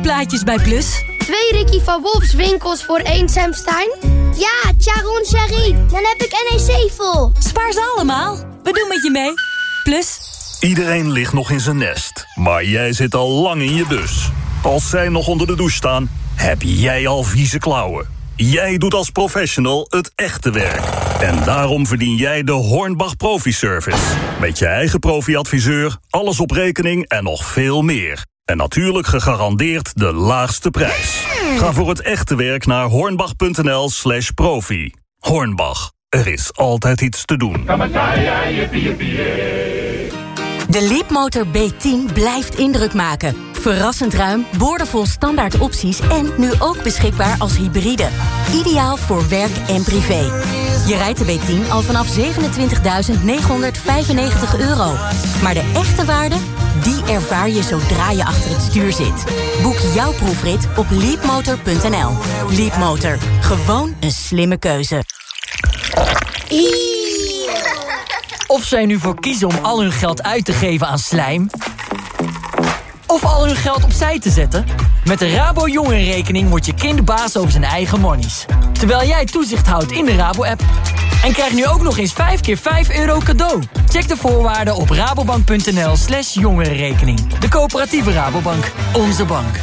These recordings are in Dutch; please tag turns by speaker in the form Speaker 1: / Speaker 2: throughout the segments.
Speaker 1: Inkoopplaatjes bij Plus.
Speaker 2: Twee Ricky van Wolfs winkels voor één Sam Stein?
Speaker 3: Ja, Charon Sherry. Dan heb ik NEC vol.
Speaker 1: Spaar ze allemaal. We doen met je mee. Plus.
Speaker 4: Iedereen ligt nog in zijn nest. Maar jij zit al lang in je bus. Als zij nog onder de douche staan, heb jij al vieze klauwen. Jij doet als professional het echte werk. En daarom verdien jij de Hornbach Profi Service. Met je eigen profi-adviseur, alles op rekening en nog veel meer. En natuurlijk gegarandeerd de laagste prijs. Ga voor het echte werk naar hornbach.nl slash profi. Hornbach, er is altijd iets te doen.
Speaker 1: De Leapmotor B10 blijft indruk maken. Verrassend ruim, boordevol standaard opties... en nu ook beschikbaar als hybride. Ideaal voor werk en privé. Je rijdt de B10 al vanaf 27.995 euro. Maar de echte waarde, die ervaar je zodra je achter het stuur zit. Boek jouw proefrit op leapmotor.nl. Leapmotor, gewoon een slimme keuze.
Speaker 5: Of zij nu voor kiezen om al hun geld uit te geven aan slijm... of al hun geld opzij te zetten... met de Rabo Jongerenrekening wordt je kind baas over zijn eigen monies. Terwijl jij toezicht houdt in de Rabo-app. En krijg nu ook nog eens 5 keer 5 euro cadeau. Check de voorwaarden op rabobank.nl slash jongerenrekening. De coöperatieve Rabobank. Onze bank.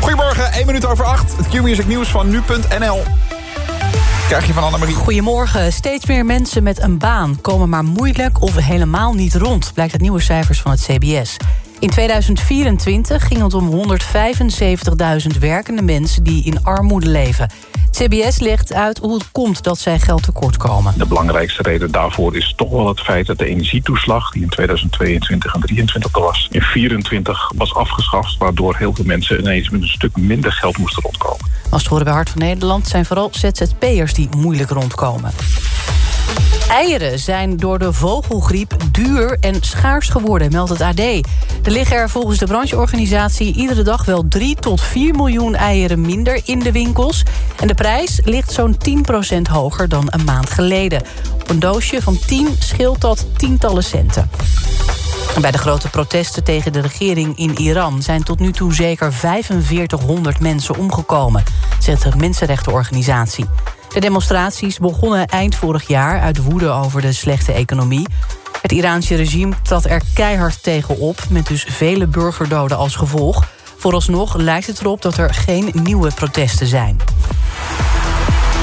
Speaker 6: Goedemorgen, 1 minuut over 8. Het Q-music nieuws van nu.nl. Krijg je van.
Speaker 7: Goedemorgen. Steeds meer mensen met een baan komen maar moeilijk of helemaal niet rond... blijkt uit nieuwe cijfers van het CBS. In 2024 ging het om 175.000 werkende mensen die in armoede leven. CBS legt uit hoe het komt dat zij geld tekort komen.
Speaker 8: De belangrijkste reden daarvoor is toch wel het feit dat de energietoeslag... die in 2022 en 2023 was, in 2024 was afgeschaft... waardoor heel veel mensen ineens met een stuk minder geld moesten rondkomen.
Speaker 7: Als het horen bij Hart van Nederland zijn vooral ZZP'ers die moeilijk rondkomen. Eieren zijn door de vogelgriep duur en schaars geworden, meldt het AD. Er liggen er volgens de brancheorganisatie iedere dag wel 3 tot 4 miljoen eieren minder in de winkels. En de prijs ligt zo'n 10% hoger dan een maand geleden. Op een doosje van 10 scheelt dat tientallen centen. Bij de grote protesten tegen de regering in Iran... zijn tot nu toe zeker 4500 mensen omgekomen... zegt de mensenrechtenorganisatie. De demonstraties begonnen eind vorig jaar uit woede over de slechte economie. Het Iraanse regime trad er keihard tegen op... met dus vele burgerdoden als gevolg. Vooralsnog lijkt het erop dat er geen nieuwe protesten zijn.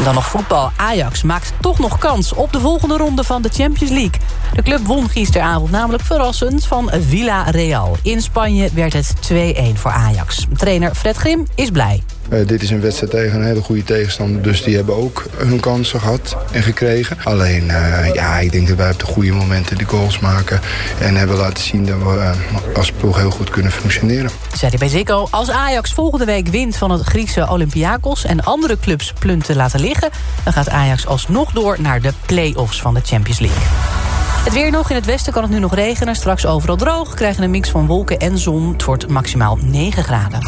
Speaker 7: Dan nog voetbal. Ajax maakt toch nog kans op de volgende ronde van de Champions League. De club won gisteravond namelijk verrassend van Villarreal. In Spanje werd het 2-1 voor Ajax. Trainer Fred Grim is blij.
Speaker 9: Uh, dit is een wedstrijd tegen een hele goede tegenstander. Dus die hebben ook hun kansen gehad en gekregen. Alleen, uh, ja, ik denk dat wij op de goede momenten de goals maken. En hebben laten zien dat we uh, als ploeg heel goed kunnen functioneren.
Speaker 7: Zei hij bij Zico. Als Ajax volgende week wint van het Griekse Olympiakos... en andere clubs plunten laten liggen... dan gaat Ajax alsnog door naar de play-offs van de Champions League. Het weer nog. In het westen kan het nu nog regenen. Straks overal droog. Krijgen een mix van wolken en zon. Het wordt maximaal 9 graden.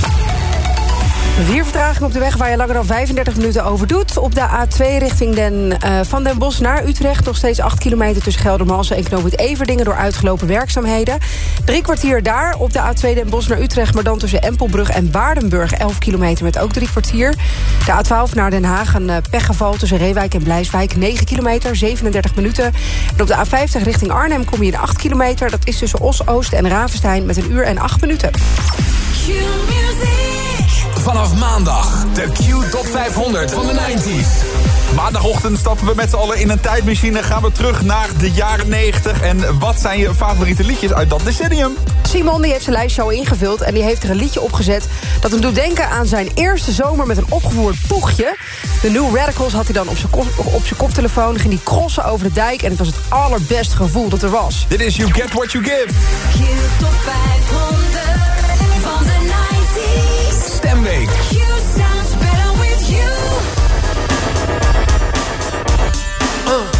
Speaker 10: Vier vertraging op de weg waar je langer dan 35 minuten over doet. Op de A2 richting den, uh, van Den Bosch naar Utrecht... nog steeds 8 kilometer tussen Geldermalsen en Knoopend Everdingen... door uitgelopen werkzaamheden. Drie kwartier daar op de A2 Den Bosch naar Utrecht... maar dan tussen Empelbrug en Waardenburg 11 kilometer met ook drie kwartier. De A12 naar Den Haag een uh, pechgeval tussen Reewijk en Blijswijk... 9 kilometer, 37 minuten. En op de A50 richting Arnhem kom je in 8 kilometer. Dat is tussen Os-Oost en Ravenstein met een uur en 8 minuten.
Speaker 11: Vanaf maandag de Q Top 500 van de 90s.
Speaker 6: Maandagochtend stappen we met z'n allen in een tijdmachine. Gaan we terug naar de jaren 90. En wat zijn je favoriete liedjes uit dat decennium?
Speaker 10: Simon die heeft zijn lijstje al ingevuld. En die heeft er een liedje opgezet dat hem doet denken aan zijn eerste zomer met een opgevoerd poegje. De New Radicals had hij dan op zijn, op zijn koptelefoon. Ging die crossen over de dijk. En het was het allerbeste gevoel dat er was.
Speaker 6: Dit is You Get What You Give.
Speaker 11: Q Top 500 van de week.
Speaker 6: You sounds better with
Speaker 10: you. Uh.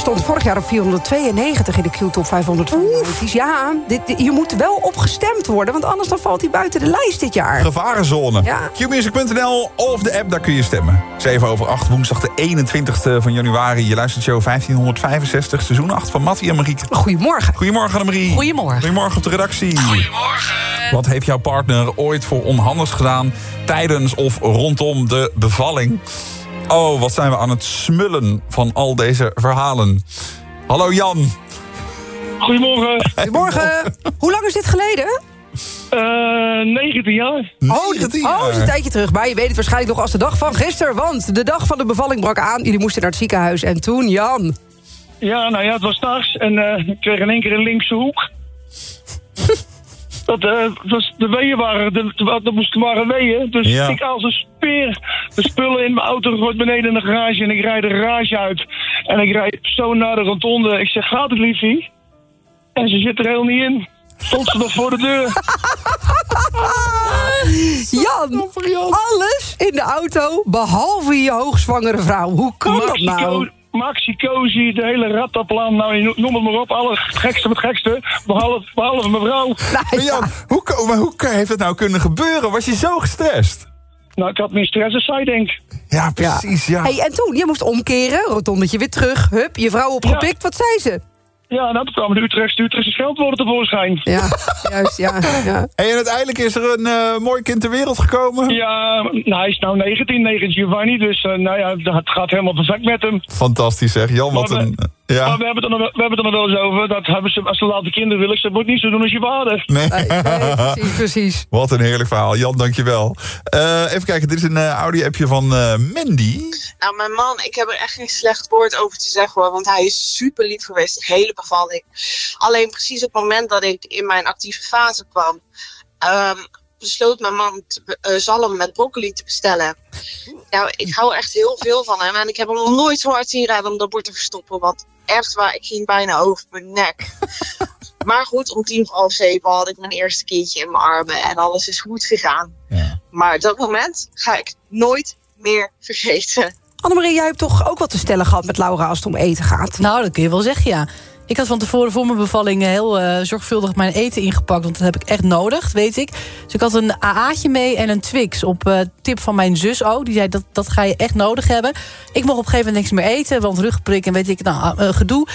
Speaker 10: Stond vorig jaar op 492 in de Q-top 500 van de 90's. Ja, dit, dit- hier moet wel op gestemd worden, want anders dan valt hij buiten de lijst dit jaar.
Speaker 6: Gevarenzone.
Speaker 10: Ja.
Speaker 6: Qmusic.nl of de app, daar kun je stemmen. 7 over 8, woensdag de 21ste van januari. Je luistert show 1565, seizoen 8 van Mattie en Marieke.
Speaker 10: Goedemorgen.
Speaker 6: Goedemorgen Annemarie.
Speaker 7: Goedemorgen.
Speaker 6: Goedemorgen op de redactie. Goedemorgen. Wat heeft jouw partner ooit voor onhandigs gedaan... tijdens of rondom de bevalling? Oh, wat zijn we aan het smullen van al deze verhalen. Hallo Jan.
Speaker 12: Goedemorgen.
Speaker 10: Goedemorgen. Hoe lang is dit geleden?
Speaker 12: Eh 19 jaar.
Speaker 10: Oh, dat oh, is een tijdje terug. Maar je weet het waarschijnlijk nog als de dag van gisteren. Want de dag van de bevalling brak aan. Jullie moesten naar het ziekenhuis. En toen, Jan.
Speaker 12: Ja, nou ja, het was s'nachts en eh, ik kreeg in één keer een linkse hoek. dat, eh, dat de weeën waren, de, de, de moesten waren weeën. Dus
Speaker 6: Ja.
Speaker 12: ik als een speer de spullen in mijn auto gegooid beneden in de garage. En ik rijd de garage uit. En ik rijd zo naar de rotonde. Ik zeg, gaat het liefie? En ze zit er helemaal niet in. Stond ze nog voor de deur.
Speaker 10: Jan, alles in de auto, behalve je hoogzwangere vrouw. Hoe kan dat nou?
Speaker 12: Maxi Cozy, de hele rattaplan, nou noem het maar op. Alle het gekste met het gekste, behalve, behalve mevrouw.
Speaker 6: Maar Jan, hoe, maar hoe heeft het nou kunnen gebeuren? Was je zo gestrest?
Speaker 12: Nou, ik had meer stress dan zij, denk.
Speaker 6: Ja, precies, ja.
Speaker 10: Hey, en toen, je moest omkeren, rotondetje weer terug. Hup, je vrouw opgepikt. Wat zei ze?
Speaker 12: Ja, nou, toen kwamen de Utrechtse, Utrechtse scheldwoorden tevoorschijn.
Speaker 10: Ja, juist, ja. ja.
Speaker 6: Hey, en uiteindelijk is er een eh, mooi kind ter wereld gekomen.
Speaker 12: Ja, nou, hij is nou 19, 9 Giovanni, dus eh, nou ja, het gaat helemaal perfect met hem.
Speaker 6: Fantastisch zeg. Jan, wat een... Ja.
Speaker 12: Maar we hebben, het er nog, wel- we hebben het er nog wel eens over, dat hebben ze, als ze later kinderen willen, ze moet niet zo doen als je vader.
Speaker 6: Nee.
Speaker 10: precies, precies.
Speaker 6: Wat een heerlijk verhaal. Jan, dankjewel. Eh even kijken, dit is een eh audio-appje van eh, Mandy.
Speaker 13: Nou, mijn man, ik heb er echt geen slecht woord over te zeggen hoor. Want hij is super lief geweest, de hele bevalling. Alleen precies op het moment dat ik in mijn actieve fase kwam, ehm, besloot mijn man te zalm met broccoli te bestellen. Nou, ik hou echt heel veel van hem. En ik heb hem nog nooit zo hard zien rijden om dat bord te verstoppen. Want echt waar, ik ging bijna over mijn nek. Maar goed, om tien voor half zeven had ik mijn eerste kindje in mijn armen. En alles is goed gegaan. Maar dat moment ga ik nooit meer vergeten.
Speaker 10: Annemarie, jij hebt toch ook wat te stellen gehad met Laura als het om eten gaat?
Speaker 7: Nou, dat kun je wel zeggen, ja. Ik had van tevoren voor mijn bevalling heel eh, zorgvuldig mijn eten ingepakt. Want dat heb ik echt nodig, weet ik. Dus ik had een AA'tje mee en een Twix. Op eh, tip van mijn zus ook. Die zei, dat, dat ga je echt nodig hebben. Ik mocht op een gegeven moment niks meer eten. Want rugprik en weet ik, nou, eh, gedoe.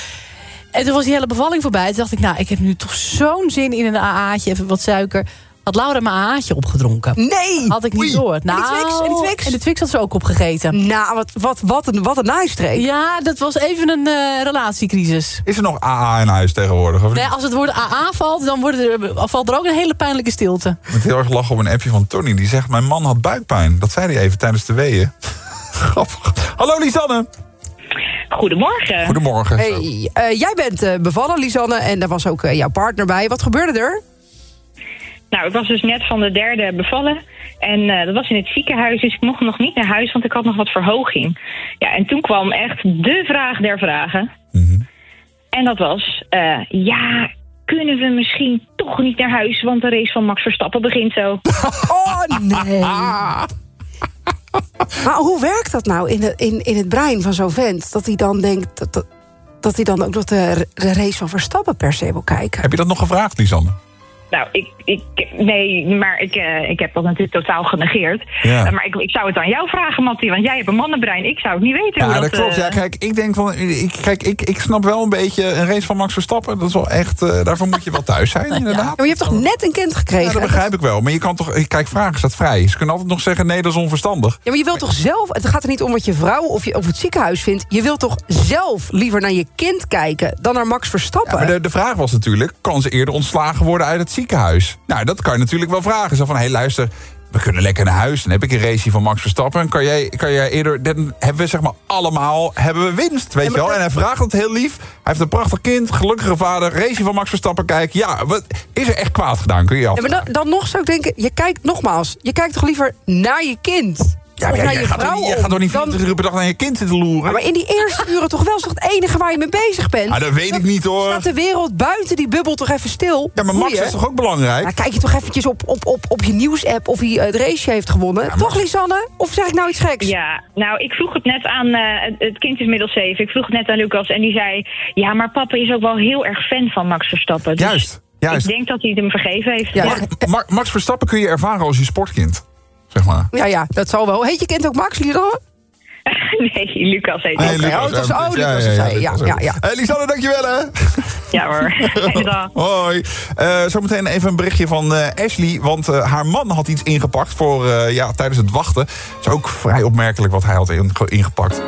Speaker 7: En toen was die hele bevalling voorbij. Toen dacht ik, nou, ik heb nu toch zo'n zin in een AA'tje. Even wat suiker. Had Laura mijn AA'tje opgedronken.
Speaker 10: Nee!
Speaker 7: Had ik niet door. Nou,
Speaker 10: en die Twix? En die Twix?
Speaker 7: En de Twix had ze ook opgegeten.
Speaker 10: Nou, wat, wat, wat, een, wat een naaistreek.
Speaker 7: Ja, dat was even een eh, relatiecrisis.
Speaker 6: Is er nog AA in huis tegenwoordig? Of niet?
Speaker 7: Nee, als het woord AA valt, dan wordt er, valt er ook een hele pijnlijke stilte.
Speaker 6: Ik moet heel erg lachen op een appje van Tony. Die zegt, mijn man had buikpijn. Dat zei hij even tijdens de weeën. Grappig. Hallo Lisanne.
Speaker 14: Goedemorgen.
Speaker 6: Goedemorgen.
Speaker 10: Hey, eh, jij bent eh, bevallen, Lisanne, en daar was ook eh, jouw partner bij. Wat gebeurde er?
Speaker 14: Nou, ik was dus net van de derde bevallen. En eh, dat was in het ziekenhuis, dus ik mocht nog niet naar huis, want ik had nog wat verhoging. Ja, en toen kwam echt de vraag der vragen. En dat was, eh, ja, kunnen we misschien toch niet naar huis, want de race van Max Verstappen begint zo.
Speaker 10: Oh, nee. Maar hoe werkt dat nou in, de, in, in het brein van zo'n vent? Dat hij dan denkt dat, dat, dat hij dan ook nog de, de race van Verstappen per se wil kijken.
Speaker 6: Heb je dat nog gevraagd, Lisanne?
Speaker 14: Nou, ik, ik, nee, maar ik, eh, ik heb dat natuurlijk totaal genegeerd.
Speaker 6: Ja.
Speaker 14: Eh, maar ik, ik zou het aan jou vragen, Mattie, want jij hebt een mannenbrein. Ik zou het niet weten hoe
Speaker 6: Ja,
Speaker 14: dat...
Speaker 6: dat klopt.
Speaker 14: eh,
Speaker 6: Ja, kijk, ik denk van, ik, kijk, ik, ik snap wel een beetje een race van Max Verstappen. Dat is wel echt, eh, daarvoor moet je wel thuis zijn, inderdaad.
Speaker 10: Maar je hebt toch net een kind gekregen?
Speaker 6: Ja, dat begrijp ik wel. Maar je kan toch, kijk, vragen staat vrij. Ze kunnen altijd nog zeggen, nee, dat is onverstandig.
Speaker 10: Ja, maar je wilt toch zelf... Het gaat er niet om wat je vrouw of, je, of het ziekenhuis vindt. Je wilt toch zelf liever naar je kind kijken... dan naar Max Verstappen?
Speaker 6: Ja, maar de, de vraag was natuurlijk, kan ze eerder ontslagen worden uit het ziekenhuis? Nou, dat kan je natuurlijk wel vragen. Zo van, hé, hey, luister, we kunnen lekker naar huis. Dan heb ik een race van Max Verstappen. Kan jij, kan jij eerder, dan hebben we zeg maar allemaal, hebben we winst, weet je wel? En hij vraagt het heel lief. Hij heeft een prachtig kind, gelukkige vader. Race van Max Verstappen, kijk. Ja, wat is er echt kwaad gedaan? Kun je
Speaker 10: Ja,
Speaker 6: af.
Speaker 10: maar dan, dan nog zou ik denken, je kijkt nogmaals... je kijkt toch liever naar je kind...
Speaker 15: Ja,
Speaker 10: of
Speaker 15: maar
Speaker 10: naar
Speaker 15: jij
Speaker 10: je
Speaker 15: gaat, toch
Speaker 10: vrouw
Speaker 15: niet, jij
Speaker 10: om,
Speaker 15: gaat toch niet
Speaker 10: dan-
Speaker 15: 24 uur per dag naar je kind zitten loeren?
Speaker 10: Ja, maar in die eerste uren toch wel is toch het enige waar je mee bezig bent?
Speaker 15: Ah, dat weet ik niet hoor.
Speaker 10: Staat de wereld buiten die bubbel toch even stil?
Speaker 15: Ja, maar Max is toch ook belangrijk?
Speaker 10: Nou, kijk je toch eventjes op, op, op, op je nieuwsapp of hij eh, het race heeft gewonnen. toch, Lisanne? Of zeg ik nou iets geks?
Speaker 14: Ja, nou, ik vroeg het net aan... eh, het- kind is inmiddels zeven. Ik vroeg het net aan Lucas en die zei... Ja, maar papa is ook wel heel erg fan van Max Verstappen. Dus
Speaker 15: Juist, juist.
Speaker 14: Ik denk dat hij het hem vergeven heeft. Ja.
Speaker 15: Ma- Ma- Max Verstappen kun je ervaren als je sportkind. Zeg maar.
Speaker 10: Ja, ja, dat zal wel. Heet je kind ook Max, Lisanne?
Speaker 14: nee, Lucas heet
Speaker 15: Nee,
Speaker 14: hij.
Speaker 15: Lucas,
Speaker 10: oh,
Speaker 15: eh,
Speaker 10: oh, Lucas, je. Ja,
Speaker 15: Lucas,
Speaker 10: ja, ja.
Speaker 15: Hey, Lisanne, dankjewel hè.
Speaker 14: Ja hoor.
Speaker 15: Hoi. Eh, zometeen even een berichtje van eh, Ashley. Want eh, haar man had iets ingepakt voor, eh, ja, tijdens het wachten. Het is ook vrij opmerkelijk wat hij had in- ingepakt.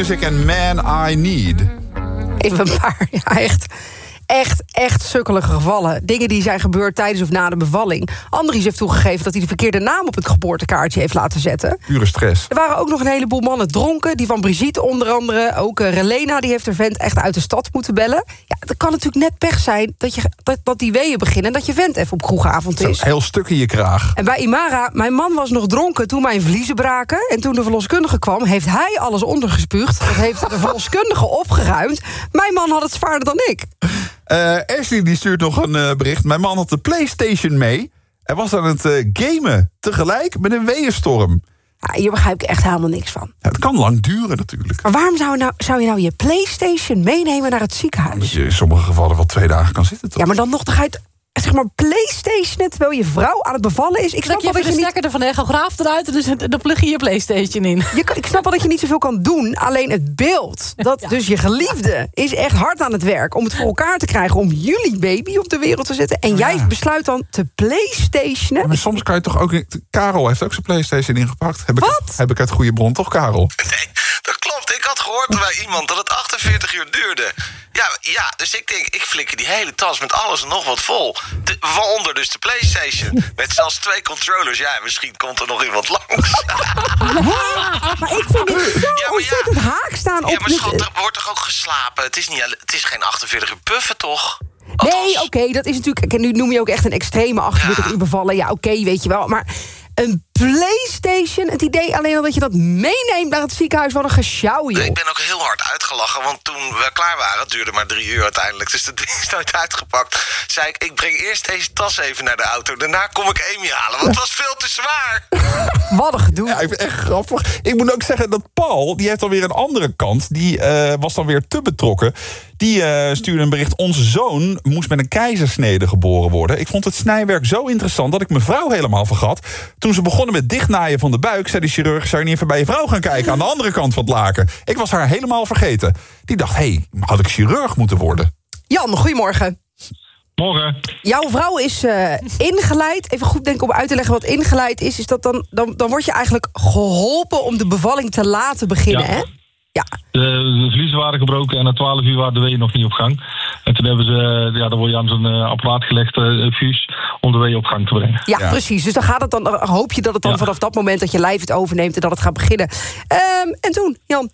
Speaker 15: Music en Man I Need.
Speaker 10: Even een paar, ja, echt. Echt, sukkelige gevallen. Dingen die zijn gebeurd tijdens of na de bevalling. Andries heeft toegegeven dat hij de verkeerde naam op het geboortekaartje heeft laten zetten.
Speaker 15: Pure stress.
Speaker 10: Er waren ook nog een heleboel mannen dronken. Die van Brigitte onder andere. Ook eh, Relena, die heeft haar vent echt uit de stad moeten bellen. Ja, het kan natuurlijk net pech zijn dat, je, dat, dat die weeën beginnen... en dat je vent even op kroegavond is.
Speaker 15: heel stuk in je kraag.
Speaker 10: En bij Imara, mijn man was nog dronken toen mijn vliezen braken. En toen de verloskundige kwam, heeft hij alles ondergespuugd. Dat heeft de verloskundige opgeruimd. Mijn man had het zwaarder dan ik.
Speaker 15: Eh, Ashley die stuurt nog een eh, bericht. Mijn man had de Playstation mee. En was aan het eh, gamen. Tegelijk met een weeënstorm.
Speaker 10: Ja, hier begrijp ik echt helemaal niks van.
Speaker 15: Ja, het kan lang duren natuurlijk.
Speaker 10: Maar waarom zou, je nou, zou je nou je Playstation meenemen naar het ziekenhuis?
Speaker 15: Dat je in sommige gevallen wel twee dagen kan zitten toch?
Speaker 10: Ja, maar dan nog, dan ga je het zeg maar Playstation terwijl je vrouw aan het bevallen is. Ik snap wel dat
Speaker 7: de
Speaker 10: je niet
Speaker 7: stekker van de echograaf eruit... en dus dan plug je je Playstation in.
Speaker 10: Je kan- ik snap wel dat je niet zoveel kan doen. Alleen het beeld. Dat dus je geliefde is echt hard aan het werk. Om het voor elkaar te krijgen. Om jullie baby op de wereld te zetten. En jij besluit dan te playstationen.
Speaker 6: Maar soms kan je toch ook... Karel heeft ook zijn Playstation ingepakt. Heb ik,
Speaker 10: Wat?
Speaker 6: Heb ik uit goede bron, toch Karel?
Speaker 16: Had gehoord bij iemand dat het 48 uur duurde. Ja, ja, dus ik denk, ik flikker die hele tas met alles en nog wat vol. De, waaronder dus de PlayStation. Met zelfs twee controllers. Ja, misschien komt er nog iemand langs.
Speaker 10: Maar ik vind dit zo ontzettend haak staan op...
Speaker 16: Ja, maar schat, er wordt toch ook geslapen? Het is, niet, het is geen 48 uur puffen, toch?
Speaker 10: Nee, oké, dat is natuurlijk... Nu noem je ook echt een extreme 48 uur bevallen. Ja, oké, weet je wel. Maar een Playstation, het idee alleen al dat je dat meeneemt naar het ziekenhuis... wat een gesjouw, joh.
Speaker 16: Ik ben ook heel hard uitgelachen, want toen we klaar waren... het duurde maar drie uur uiteindelijk, dus dat ding is nooit uitgepakt... zei ik, ik breng eerst deze tas even naar de auto... daarna kom ik Amy halen, want het was veel te zwaar.
Speaker 10: Wat een gedoe.
Speaker 6: Ja, ik vind het echt grappig. Ik moet ook zeggen dat Paul, die heeft alweer een andere kant. Die eh, was dan weer te betrokken. Die eh, stuurde een bericht. Onze zoon moest met een keizersnede geboren worden. Ik vond het snijwerk zo interessant dat ik mijn vrouw helemaal vergat. Toen ze begonnen met dichtnaaien van de buik... zei de chirurg, zou je niet even bij je vrouw gaan kijken... aan de andere kant van het laken. Ik was haar helemaal vergeten. Die dacht, hé, hey, had ik chirurg moeten worden?
Speaker 10: Jan, goedemorgen.
Speaker 17: Morgen.
Speaker 10: Jouw vrouw is eh, ingeleid. Even goed denken om uit te leggen wat ingeleid is. is dat dan, dan, dan word je eigenlijk geholpen om de bevalling te laten beginnen,
Speaker 17: Ja.
Speaker 10: hè?
Speaker 17: De, de vliezen waren gebroken en na 12 uur waren de weeën nog niet op gang. En toen hebben ze, eh, ja, dan word je aan zo'n eh, apparaat gelegd, eh, een fuus, om de weeën op gang te brengen.
Speaker 10: Ja, precies. Dus dan gaat het dan, dan hoop je dat het dan vanaf dat moment dat je lijf het overneemt en dat het gaat beginnen. Ehm, en toen, Jan.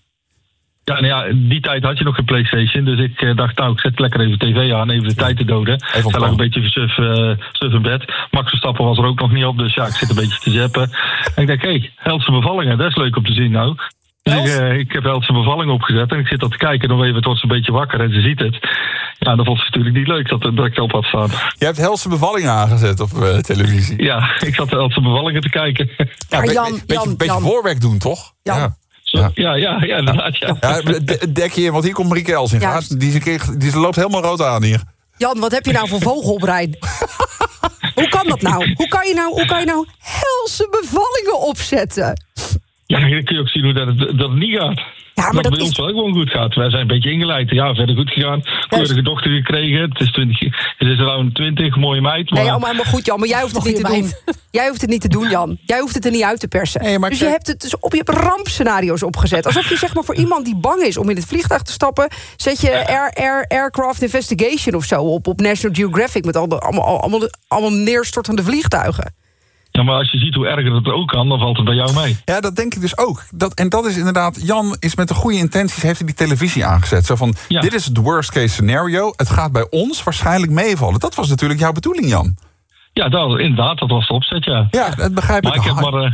Speaker 17: Ja, nou ja, in die tijd had je nog geen Playstation. Dus ik eh, dacht, nou, ik zet lekker even tv aan, even de tijd te doden.
Speaker 6: Even
Speaker 17: Ik lag een beetje suf, suf in bed. Max Verstappen was er ook nog niet op, dus ja, ik zit een beetje te zappen. En ik denk, hé, hey, Helse bevallingen, dat is leuk om te zien nou. Ik, eh, ik heb Helse bevalling opgezet en ik zit al te kijken. Dan even wordt ze een beetje wakker en ze ziet het. Ja, dan vond ze natuurlijk niet leuk dat, dat ik erop had staan.
Speaker 6: Je hebt Helse bevallingen aangezet op eh, televisie.
Speaker 17: Ja, ik zat Helse bevallingen te kijken.
Speaker 6: Ja, be- be- beetje, beetje voorwerk doen, toch? Ja.
Speaker 17: Ja, ja, ja, ja inderdaad. Ja.
Speaker 6: Ja, dek je in, want hier komt Marieke Elsinga.
Speaker 10: Juist.
Speaker 6: Die, die, die loopt helemaal rood aan hier.
Speaker 10: Jan, wat heb je nou voor vogelbrein? hoe kan dat nou? Hoe kan je nou, hoe kan je nou helse bevallingen opzetten?
Speaker 17: Ja, dan kun je ook zien hoe dat het, dat het niet gaat.
Speaker 10: Ja, maar
Speaker 17: dat,
Speaker 10: dat
Speaker 17: bij
Speaker 10: is-
Speaker 17: ons wel gewoon goed gaat. Wij zijn een beetje ingeleid. Ja, verder goed gegaan. Keurige dochter gekregen. Het is, 20, het is around 20, mooie meid. Maar
Speaker 10: Nee, allemaal helemaal goed, Jan. Maar jij hoeft het niet te doen. Jij hoeft het niet te doen, Jan. Jij hoeft het er niet uit te persen. dus je hebt het dus op je hebt rampscenario's opgezet. Alsof je zeg maar voor iemand die bang is om in het vliegtuig te stappen... zet je Air, Air, Aircraft Investigation of zo op, op National Geographic... met allemaal, allemaal, allemaal neerstortende vliegtuigen.
Speaker 17: Ja, maar als je ziet hoe erg het ook kan, dan valt het bij jou mee.
Speaker 6: Ja, dat denk ik dus ook. Dat, en dat is inderdaad, Jan is met de goede intenties, heeft hij die televisie aangezet. Zo van, dit is het worst case scenario. Het gaat bij ons waarschijnlijk meevallen. Dat was natuurlijk jouw bedoeling, Jan.
Speaker 17: Ja, dat, inderdaad, dat was de opzet, ja.
Speaker 6: Ja, dat begrijp
Speaker 17: maar
Speaker 6: ik.
Speaker 17: ik. heb maar, eh,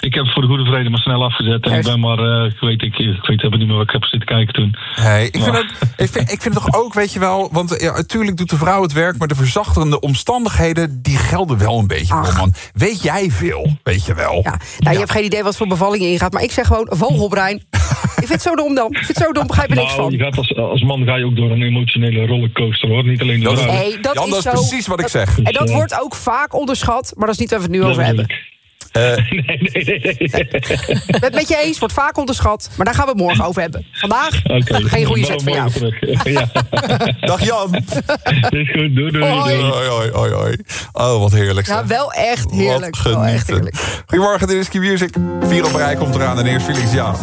Speaker 17: ik heb het voor de goede vrede maar snel afgezet. En ik ben maar, eh, ik weet, ik, ik weet helemaal niet meer wat ik heb zitten kijken toen.
Speaker 6: Nee, ik vind, ook, ik, vind, ik vind het toch ook, weet je wel... want ja, natuurlijk doet de vrouw het werk... maar de verzachterende omstandigheden... die gelden wel een beetje voor, man. Weet jij veel, weet je wel.
Speaker 10: Ja. Nou, je hebt geen idee wat voor bevallingen ingaat. Maar ik zeg gewoon vogelbrein. ik vind het zo dom dan. Ik vind het zo dom, begrijp er niks
Speaker 17: nou,
Speaker 10: van.
Speaker 17: je gaat als, als man ga je ook door een emotionele rollercoaster, hoor. Niet alleen de
Speaker 6: Dat
Speaker 17: vrouw.
Speaker 10: Nee, dat
Speaker 6: Jan,
Speaker 10: is
Speaker 6: dat is
Speaker 10: zo.
Speaker 6: precies wat ik zeg.
Speaker 10: En dat wordt ook vaak onderschat. Maar dat is niet waar we het nu over hebben.
Speaker 6: Eh,
Speaker 10: Ik ben het met je eens, wordt vaak onderschat. Maar daar gaan we het morgen over hebben. Vandaag
Speaker 17: Oké,
Speaker 10: geen goede zet voor jou.
Speaker 17: Ja.
Speaker 6: Dag Jan.
Speaker 17: is goed, doei, doei.
Speaker 10: Hoi.
Speaker 17: doei.
Speaker 6: Hoi, hoi, hoi, hoi. Oh, wat heerlijk.
Speaker 10: Ja,
Speaker 6: zeg.
Speaker 10: wel echt heerlijk.
Speaker 6: Wat
Speaker 10: Wel echt heerlijk.
Speaker 6: Goedemorgen, dit is Q Music. Vier op rij komt eraan en eerst Felix Jan.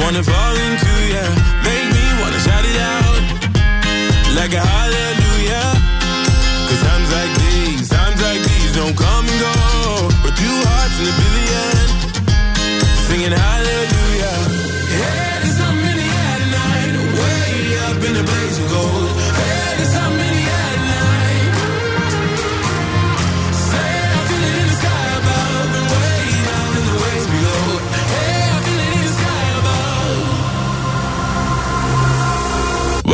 Speaker 18: Wanna fall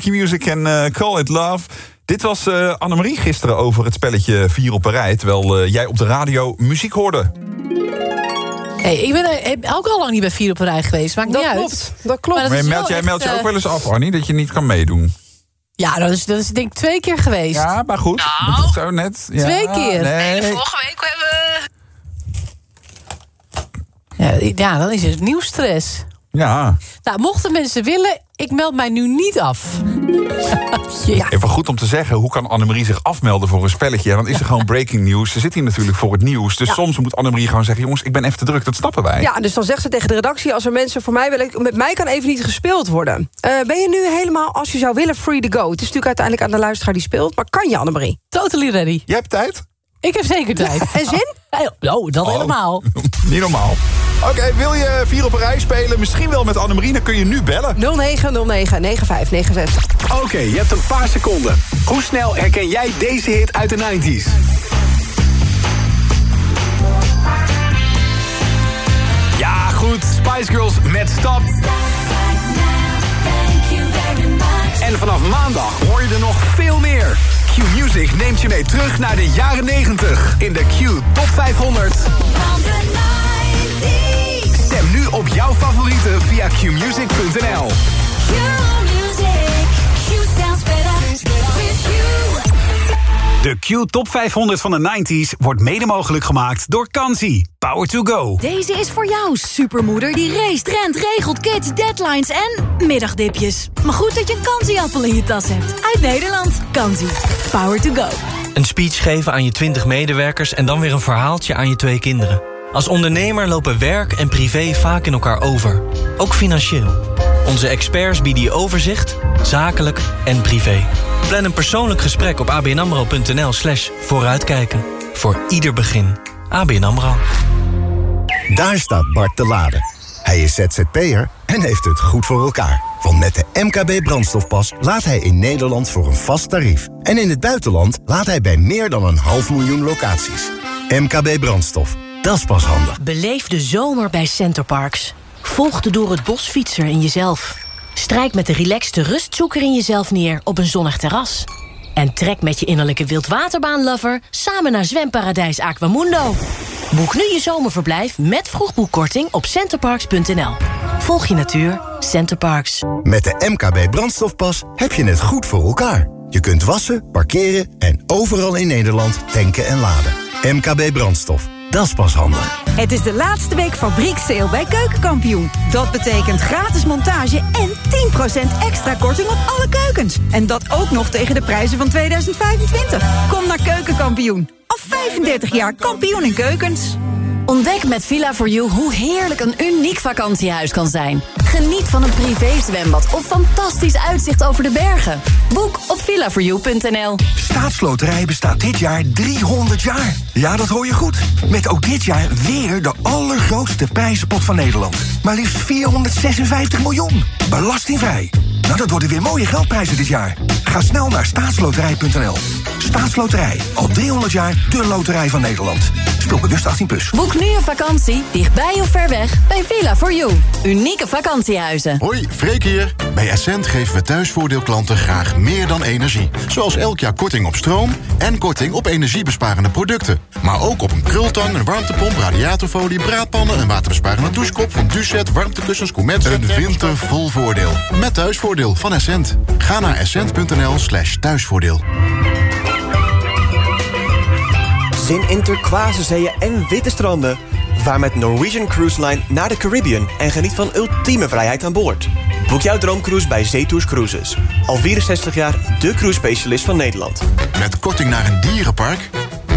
Speaker 6: Your Music en eh, Call It Love. Dit was eh Annemarie gisteren over het spelletje Vier op een rij... terwijl eh, jij op de radio muziek hoorde.
Speaker 7: Hey, ik ben ook al lang niet bij vier op een rij geweest. Maakt
Speaker 10: Dat
Speaker 7: niet uit.
Speaker 10: klopt, dat klopt.
Speaker 7: Maar dat
Speaker 6: Maar meld, jij meldt je ook wel eens af, Annie, dat je niet kan meedoen.
Speaker 7: Ja, dat is, dat is denk ik twee keer geweest.
Speaker 6: Ja, maar goed. Nou, zo net. Ja,
Speaker 7: Twee keer.
Speaker 6: Nee.
Speaker 7: vorige week hebben we... Ja, ja, dan is het nieuw stress.
Speaker 6: Ja.
Speaker 7: Nou, mochten mensen willen, ik meld mij nu niet af. ja.
Speaker 6: Even goed om te zeggen, hoe kan Annemarie zich afmelden voor een spelletje? Ja, dan is er gewoon breaking news. Ze zit hier natuurlijk voor het nieuws. Dus soms moet Annemarie gewoon zeggen... jongens, ik ben even te druk, dat snappen wij.
Speaker 10: Ja, dus dan zegt ze tegen de redactie... als er mensen voor mij willen... met mij kan even niet gespeeld worden. Eh, ben je nu helemaal, als je zou willen, free to go? Het is natuurlijk uiteindelijk aan de luisteraar die speelt... maar kan je, Annemarie?
Speaker 7: Totally ready.
Speaker 6: Je hebt tijd?
Speaker 7: Ik heb zeker tijd.
Speaker 10: En zin?
Speaker 7: Oh, dat helemaal.
Speaker 6: Niet normaal. Oké, wil je vier op een rij spelen? Misschien wel met Annemarie, dan kun je nu bellen.
Speaker 10: 0909 9596.
Speaker 11: Oké, je hebt een paar seconden. Hoe snel herken jij deze hit uit de 90s? Ja, goed. Spice Girls met Stop. En vanaf maandag hoor je er nog veel meer. Q-Music neemt je mee terug naar de jaren 90 in de Q Top 500. Op jouw favorieten via qmusic.nl.
Speaker 19: De Q Top 500 van de 90s wordt mede mogelijk gemaakt door Kansi. Power to go.
Speaker 20: Deze is voor jou, supermoeder die race, rent, regelt, kids, deadlines en middagdipjes. Maar goed dat je een kansieappel in je tas hebt. Uit Nederland. Kansie. Power to go.
Speaker 21: Een speech geven aan je 20 medewerkers en dan weer een verhaaltje aan je twee kinderen. Als ondernemer lopen werk en privé vaak in elkaar over. Ook financieel. Onze experts bieden je overzicht, zakelijk en privé. Plan een persoonlijk gesprek op abnamro.nl slash vooruitkijken. Voor ieder begin. ABN AMRO.
Speaker 22: Daar staat Bart te laden. Hij is ZZP'er en heeft het goed voor elkaar. Want met de MKB brandstofpas laat hij in Nederland voor een vast tarief. En in het buitenland laat hij bij meer dan een half miljoen locaties. MKB brandstof, dat is pas handig.
Speaker 1: Beleef de zomer bij Centerparks. Volg de door het bos fietser in jezelf. Strijk met de relaxte rustzoeker in jezelf neer op een zonnig terras. En trek met je innerlijke wildwaterbaanlover samen naar zwemparadijs Aquamundo. Boek nu je zomerverblijf met vroegboekkorting op centerparks.nl. Volg je natuur, Centerparks.
Speaker 22: Met de MKB brandstofpas heb je het goed voor elkaar. Je kunt wassen, parkeren en overal in Nederland tanken en laden. MKB brandstof, dat is pas handig.
Speaker 23: Het is de laatste week fabrieksteel bij Keukenkampioen. Dat betekent gratis montage en 10% extra korting op alle keukens. En dat ook nog tegen de prijzen van 2025. Kom naar Keukenkampioen. Al 35 jaar kampioen in keukens.
Speaker 20: Ontdek met Villa4You hoe heerlijk een uniek vakantiehuis kan zijn. Geniet van een privézwembad of fantastisch uitzicht over de bergen. Boek op villa4you.nl.
Speaker 24: Staatsloterij bestaat dit jaar 300 jaar. Ja, dat hoor je goed. Met ook dit jaar weer de allergrootste prijzenpot van Nederland. Maar liefst 456 miljoen. Belastingvrij. Nou, dat worden weer mooie geldprijzen dit jaar. Ga snel naar staatsloterij.nl. Staatsloterij. Al 300 jaar de loterij van Nederland. Speel bewust 18+. Plus.
Speaker 20: Boek nu een vakantie, dichtbij of ver weg, bij Villa4You. Unieke vakantiehuizen.
Speaker 25: Hoi, Freek hier. Bij Essent geven we thuisvoordeelklanten graag meer dan energie. Zoals elk jaar korting op stroom en korting op energiebesparende producten. Maar ook op een krultang, een warmtepomp, radiatorfolie, braadpannen... een waterbesparende douchekop van Ducet, warmtekussens, Comet... Een winter vol voordeel. Met thuisvoordeel van Essent. Ga naar essent.nl slash thuisvoordeel.
Speaker 26: Zin in turquoise zeeën en witte stranden. Vaar met Norwegian Cruise Line naar de Caribbean... en geniet van ultieme vrijheid aan boord. Boek jouw droomcruise bij Zetours Cruises. Al 64 jaar de cruise specialist van Nederland.
Speaker 25: Met korting naar een dierenpark?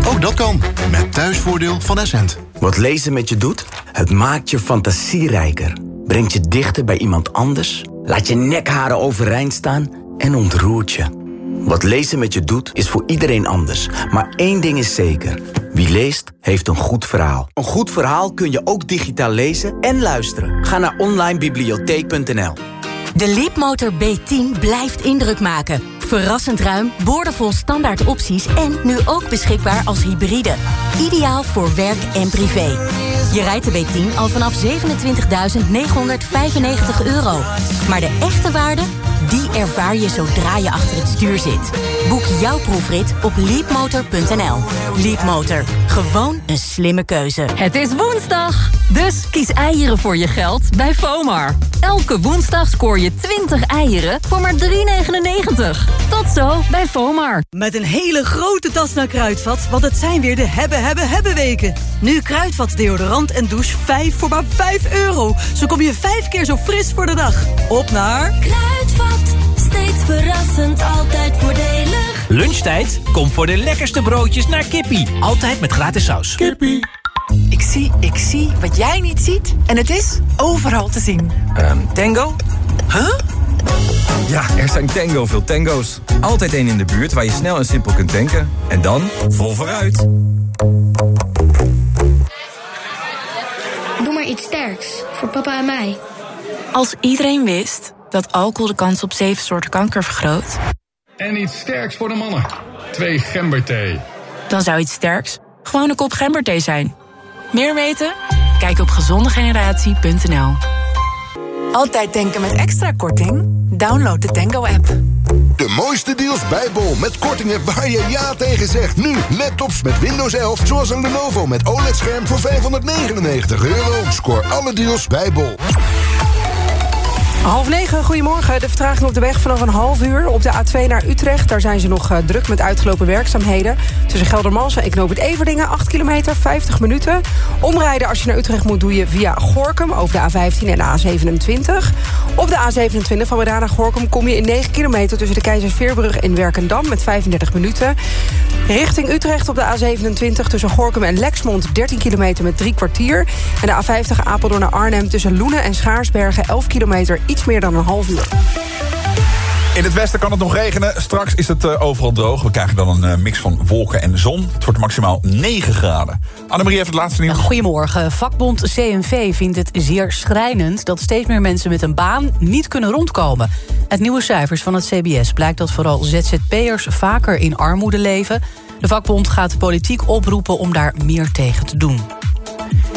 Speaker 25: Ook dat kan. Met thuisvoordeel van Essent.
Speaker 27: Wat lezen met je doet? Het maakt je fantasierijker. Brengt je dichter bij iemand anders. Laat je nekharen overeind staan en ontroert je. Wat lezen met je doet, is voor iedereen anders. Maar één ding is zeker. Wie leest, heeft een goed verhaal. Een goed verhaal kun je ook digitaal lezen en luisteren. Ga naar onlinebibliotheek.nl
Speaker 1: De Leapmotor B10 blijft indruk maken. Verrassend ruim, boordevol standaard opties en nu ook beschikbaar als hybride. Ideaal voor werk en privé. Je rijdt de B10 al vanaf 27.995 euro. Maar de echte waarde, die ervaar je zodra je achter het stuur zit. Boek jouw proefrit op leapmotor.nl. Leapmotor, gewoon een slimme keuze.
Speaker 28: Het is woensdag, dus kies eieren voor je geld bij FOMAR. Elke woensdag scoor je 20 eieren voor maar 3,99. Tot zo bij FOMAR.
Speaker 29: Met een hele grote tas naar Kruidvat, want het zijn weer de hebben, hebben, hebben weken. Nu Kruidvat deodorant en douche 5 voor maar 5 euro. Zo kom je 5 keer zo fris voor de dag. Op naar...
Speaker 15: Kruidvat, steeds verrassend, altijd voordelig.
Speaker 30: Lunchtijd? Kom voor de lekkerste broodjes naar Kippie. Altijd met gratis saus. Kippie.
Speaker 31: Ik zie, ik zie wat jij niet ziet. En het is overal te zien.
Speaker 32: Ehm, tango? Huh? Ja, er zijn tango veel tango's. Altijd één in de buurt waar je snel en simpel kunt tanken. En dan vol vooruit.
Speaker 33: Doe maar iets sterks. Voor papa en mij.
Speaker 34: Als iedereen wist dat alcohol de kans op zeven soorten kanker vergroot...
Speaker 35: En iets sterks voor de mannen. Twee gemberthee.
Speaker 34: dan zou iets sterks gewoon een kop gemberthee zijn. Meer weten? Kijk op gezondegeneratie.nl
Speaker 31: Altijd denken met extra korting? Download de Tango-app.
Speaker 36: De mooiste deals bij Bol met kortingen waar je ja tegen zegt. Nu laptops met Windows 11 zoals een Lenovo met OLED-scherm voor 599 euro. Scoor alle deals bij Bol.
Speaker 10: Half negen, goedemorgen. De vertraging op de weg vanaf een half uur. Op de A2 naar Utrecht, daar zijn ze nog eh, druk met uitgelopen werkzaamheden. Tussen Geldermalsen en Knoop het Everdingen, 8 kilometer, 50 minuten. Omrijden als je naar Utrecht moet, doe je via Gorkum over de A15 en de A27. Op de A27 van Breda naar Gorkum kom je in 9 kilometer... tussen de Keizersveerbrug en Werkendam met 35 minuten. Richting Utrecht op de A27 tussen Gorkum en Lexmond... 13 kilometer met drie kwartier. En de A50 Apeldoorn naar Arnhem tussen Loenen en Schaarsbergen... 11 kilometer, iets meer dan een half uur.
Speaker 6: In het westen kan het nog regenen. Straks is het eh, overal droog. We krijgen dan een eh, mix van wolken en zon. Het wordt maximaal 9 graden. Annemarie heeft het laatste nieuws.
Speaker 7: Goedemorgen. Vakbond CNV vindt het zeer schrijnend... dat steeds meer mensen met een baan niet kunnen rondkomen. Uit nieuwe cijfers van het CBS blijkt dat vooral ZZP'ers... vaker in armoede leven. De vakbond gaat de politiek oproepen om daar meer tegen te doen.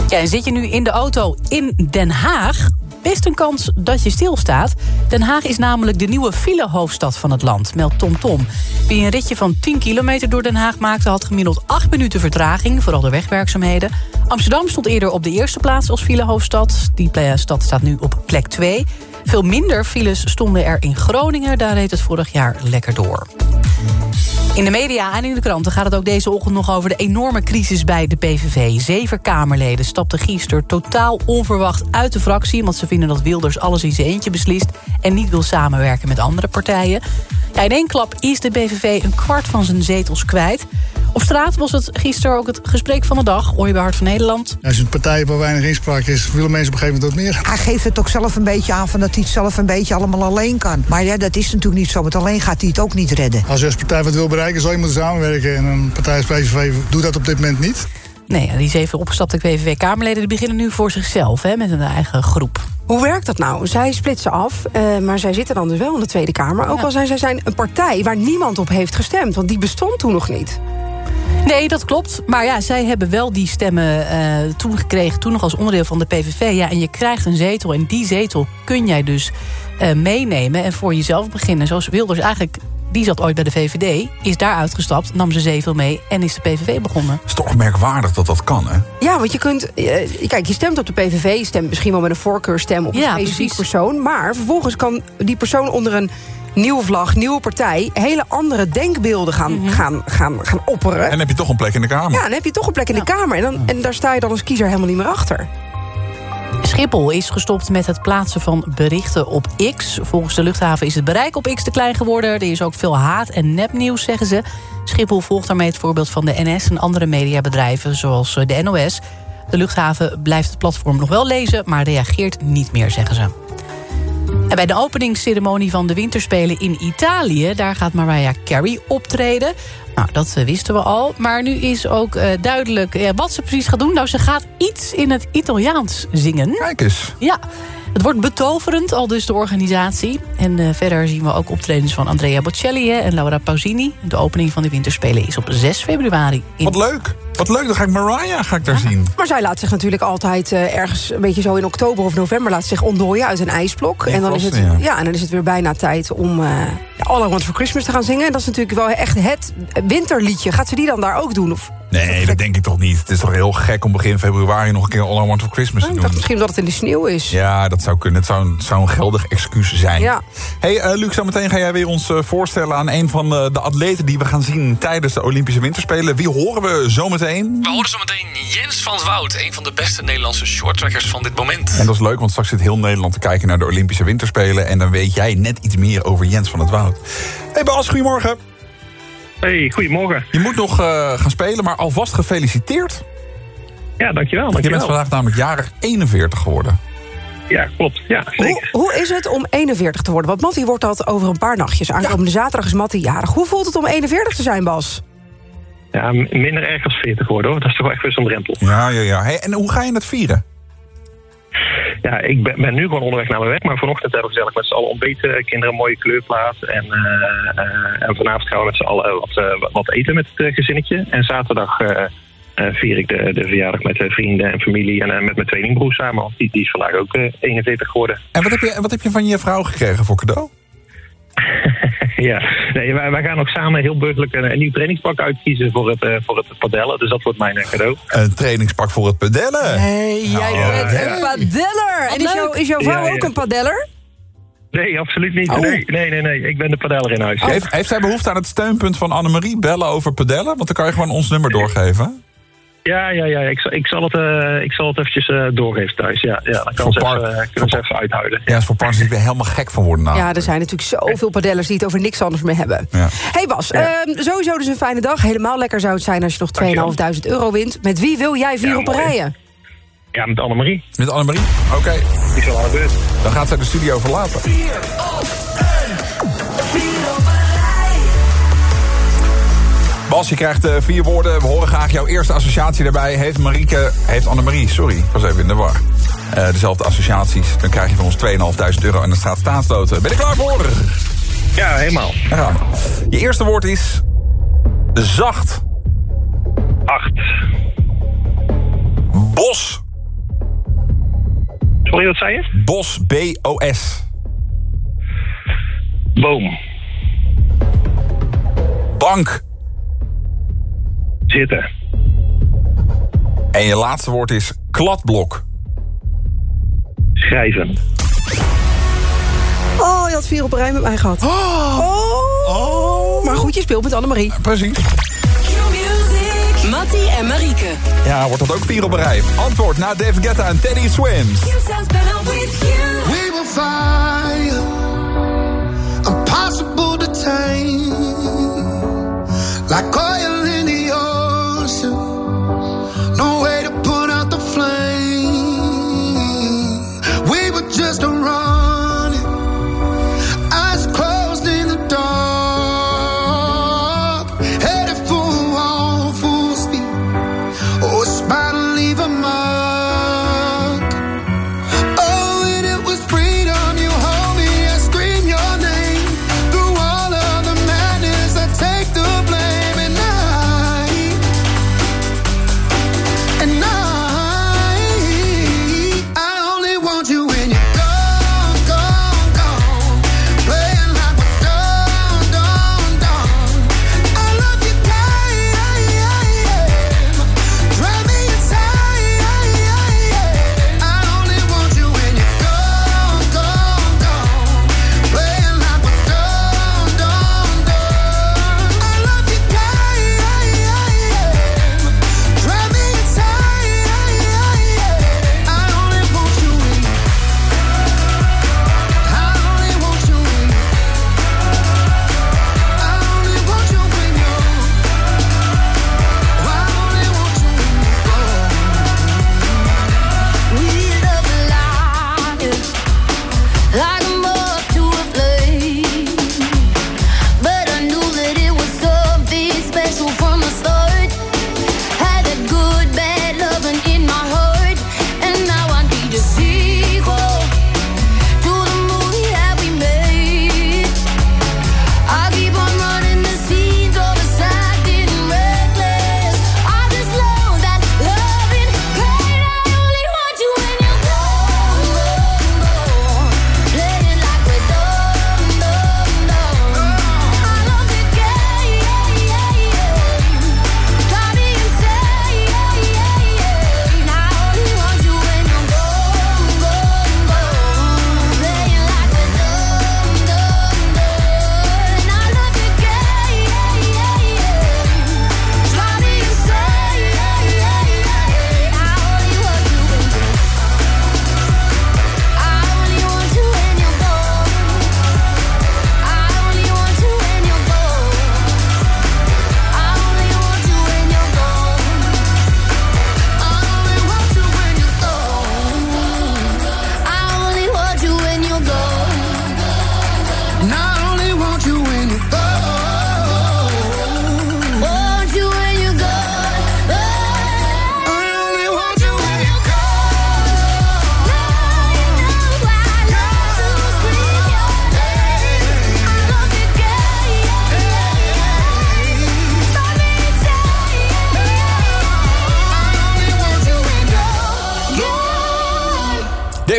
Speaker 7: Ja, en zit je nu in de auto in Den Haag? Best een kans dat je stilstaat. Den Haag is namelijk de nieuwe filehoofdstad van het land, meldt TomTom. Wie een ritje van 10 kilometer door Den Haag maakte... had gemiddeld 8 minuten vertraging, vooral door wegwerkzaamheden. Amsterdam stond eerder op de eerste plaats als filehoofdstad. Die stad staat nu op plek 2. Veel minder files stonden er in Groningen. Daar reed het vorig jaar lekker door. In de media en in de kranten gaat het ook deze ochtend nog over de enorme crisis bij de PVV. Zeven Kamerleden stapten gisteren totaal onverwacht uit de fractie... want ze vinden dat Wilders alles in zijn eentje beslist... en niet wil samenwerken met andere partijen. In één klap is de PVV een kwart van zijn zetels kwijt. Op straat was het gisteren ook het gesprek van de dag. Hoor je bij Hart van Nederland.
Speaker 37: Als je een partij waar weinig inspraak is, willen mensen op een gegeven moment wat meer.
Speaker 38: Hij geeft het ook zelf een beetje aan van dat hij het zelf een beetje allemaal alleen kan. Maar ja, dat is natuurlijk niet zo. Want alleen gaat hij het ook niet redden.
Speaker 37: Als je als partij wat wil bereiken, zal je moeten samenwerken. En een partij als PVV doet dat op dit moment niet.
Speaker 7: Nee, die zeven opgestapte PVV-Kamerleden die beginnen nu voor zichzelf, hè, met een eigen groep.
Speaker 10: Hoe werkt dat nou? Zij splitsen af, eh, maar zij zitten dan dus wel in de Tweede Kamer. Ook al zijn zij zijn een partij waar niemand op heeft gestemd. Want die bestond toen nog niet.
Speaker 7: Nee, dat klopt. Maar ja, zij hebben wel die stemmen eh, toen gekregen... toen nog als onderdeel van de PVV. Ja, en je krijgt een zetel. En die zetel kun jij dus eh, meenemen en voor jezelf beginnen. Zoals Wilders eigenlijk... Die zat ooit bij de VVD, is daar uitgestapt, nam zijn zetel mee... en is de PVV begonnen.
Speaker 6: Het is toch merkwaardig dat dat kan, hè?
Speaker 10: Ja, want je kunt... eh, kijk, je stemt op de PVV, je stemt misschien wel met een voorkeurstem... op een
Speaker 7: Ja,
Speaker 10: specifiek
Speaker 7: precies.
Speaker 10: persoon. Maar vervolgens kan die persoon onder een nieuwe vlag, nieuwe partij... hele andere denkbeelden gaan,
Speaker 7: Mhm.
Speaker 10: gaan, gaan, gaan opperen.
Speaker 6: En dan heb je toch een plek in de Kamer.
Speaker 10: Ja, dan heb je toch een plek in de Kamer. En, dan, en daar sta je dan als kiezer helemaal niet meer achter.
Speaker 7: Schiphol is gestopt met het plaatsen van berichten op X. Volgens de luchthaven is het bereik op X te klein geworden. Er is ook veel haat en nepnieuws, zeggen ze. Schiphol volgt daarmee het voorbeeld van de NS en andere mediabedrijven... zoals eh, de NOS. De luchthaven blijft het platform nog wel lezen... maar reageert niet meer, zeggen ze. En bij de openingsceremonie van de Winterspelen in Italië... daar gaat Mariah Carey optreden. Nou, dat eh, wisten we al. Maar nu is ook eh, duidelijk eh, wat ze precies gaat doen. Nou, ze gaat iets in het Italiaans zingen.
Speaker 6: Kijk eens.
Speaker 7: Ja, het wordt betoverend, al dus de organisatie. En verder zien we ook optredens van Andrea Bocelli hè, en Laura Pausini. De opening van de Winterspelen is op 6 februari. In...
Speaker 6: Wat leuk. Wat leuk, dan ga ik Mariah ga ik daar zien.
Speaker 10: Maar zij laat zich natuurlijk altijd eh, ergens een beetje zo in oktober of november... laat zich ontdooien uit een ijsblok. En, dan is het,
Speaker 6: ja.
Speaker 10: ja. en dan is het weer bijna tijd om ja, All I Want For Christmas te gaan zingen. En dat is natuurlijk wel echt het winterliedje. Gaat ze die dan daar ook doen? Of,
Speaker 6: Nee, dat denk ik toch niet. Het is toch heel gek om begin februari nog een keer All I Want For Christmas te
Speaker 10: ik
Speaker 6: doen.
Speaker 10: dacht misschien dat het in de sneeuw is.
Speaker 6: Ja, dat zou kunnen. Het zou, het zou een geldig excuus zijn.
Speaker 10: Ja.
Speaker 6: Hey, eh, Luc, zometeen ga jij weer ons voorstellen aan een van de atleten die we gaan zien tijdens de Olympische Winterspelen. Wie horen we zometeen?
Speaker 39: We horen zometeen Jens van Wout, een van de beste Nederlandse shorttrackers van dit moment.
Speaker 6: En dat is leuk, want straks zit heel Nederland te kijken naar de Olympische Winterspelen. En dan weet jij net iets meer over Jens van het Woud. Hey Bas, goedemorgen.
Speaker 17: Hey, goedemorgen.
Speaker 6: Je moet nog eh, gaan spelen, maar alvast gefeliciteerd.
Speaker 17: Ja, dankjewel.
Speaker 6: Je bent vandaag namelijk jarig 41 geworden.
Speaker 17: Ja, klopt. Ja,
Speaker 10: Hoe,
Speaker 17: zeker.
Speaker 10: hoe is het om 41 te worden? Want Mattie wordt dat over een paar nachtjes. Aankomende zaterdag is Mattie jarig. Hoe voelt het om 41 te zijn, Bas?
Speaker 17: Ja, minder erg als 40 worden hoor. Dat is toch wel echt weer zo'n drempel.
Speaker 6: Ja, ja, ja. Hey, en hoe ga je het vieren?
Speaker 17: Ja, ik ben, ben nu gewoon onderweg naar mijn werk. Maar vanochtend hebben we gezellig met z'n allen ontbeten. Kinderen een mooie kleurplaat. En, eh, eh, en vanavond gaan we met z'n allen wat, eh, wat eten met het gezinnetje. En zaterdag vier ik de, de verjaardag met vrienden en familie. En met mijn tweelingbroer samen. Want die, die is vandaag ook eh, 41 geworden.
Speaker 6: En wat heb, je, wat heb je van je vrouw gekregen voor cadeau?
Speaker 17: Ja, nee, wij, wij gaan ook samen heel burgerlijk een, een nieuw trainingspak uitkiezen voor het, eh, voor het padellen. Dus dat wordt mijn eh, cadeau.
Speaker 6: Een trainingspak voor het pedellen.
Speaker 10: Hey, jij
Speaker 6: Oh,
Speaker 10: bent
Speaker 6: ja.
Speaker 10: een padeller. En is, jouw- is jouw vrouw
Speaker 17: Ja, ja.
Speaker 10: ook een padeller?
Speaker 17: Nee, absoluut niet.
Speaker 6: Oh.
Speaker 17: Nee, nee, nee, nee. Ik ben de padeller in huis.
Speaker 6: Heeft, heeft zij behoefte aan het steunpunt van Annemarie bellen over pedellen? Want dan kan je gewoon ons nummer doorgeven.
Speaker 17: Ja, ja, ja. Ik, zal- ik, zal, het, eh, ik zal het eventjes eh, doorgeven thuis. Ja, ja dan kan
Speaker 6: Voor
Speaker 17: ze even, eh, kunnen ze even uithuilen.
Speaker 6: Ja, is voor partners die weer helemaal gek van worden. Nou.
Speaker 10: Ja, er zijn natuurlijk zoveel padellers die het over niks anders meer hebben.
Speaker 6: Ja.
Speaker 10: Hey Bas, ehm, sowieso dus een fijne dag. Helemaal lekker zou het zijn als je nog 2.500 euro wint. Met wie wil jij vier
Speaker 17: Ja,
Speaker 10: op rijden?
Speaker 17: Ja, met Annemarie.
Speaker 6: Met Annemarie? Oké.
Speaker 17: Die is al aan de beurt.
Speaker 6: Dan gaat zij de studio verlaten. Bas, je krijgt eh, vier woorden. We horen graag jouw eerste associatie daarbij. Heeft Marieke, heeft Annemarie, sorry, ik was even in de war. Eh, dezelfde associaties. Dan krijg je van ons 2.500 euro en dan staat staatsloten. Ben je klaar voor?
Speaker 17: Ja, helemaal.
Speaker 6: We. Je eerste woord is... Zacht.
Speaker 17: Acht.
Speaker 6: Bos.
Speaker 17: Sorry, wat zei je?
Speaker 6: Bos, B-O-S.
Speaker 17: Boom.
Speaker 6: Bank.
Speaker 17: Zitten.
Speaker 6: En je laatste woord is kladblok.
Speaker 17: Schrijven.
Speaker 10: Oh, je had vier op een rij met mij gehad. Oh. Maar goed, je speelt met Annemarie.
Speaker 6: Precies.
Speaker 20: Mattie en Marieke.
Speaker 6: Ja, wordt dat ook vier op een rij. Antwoord na David Guetta en Teddy Swims.
Speaker 40: We will fire, impossible to tame, like oil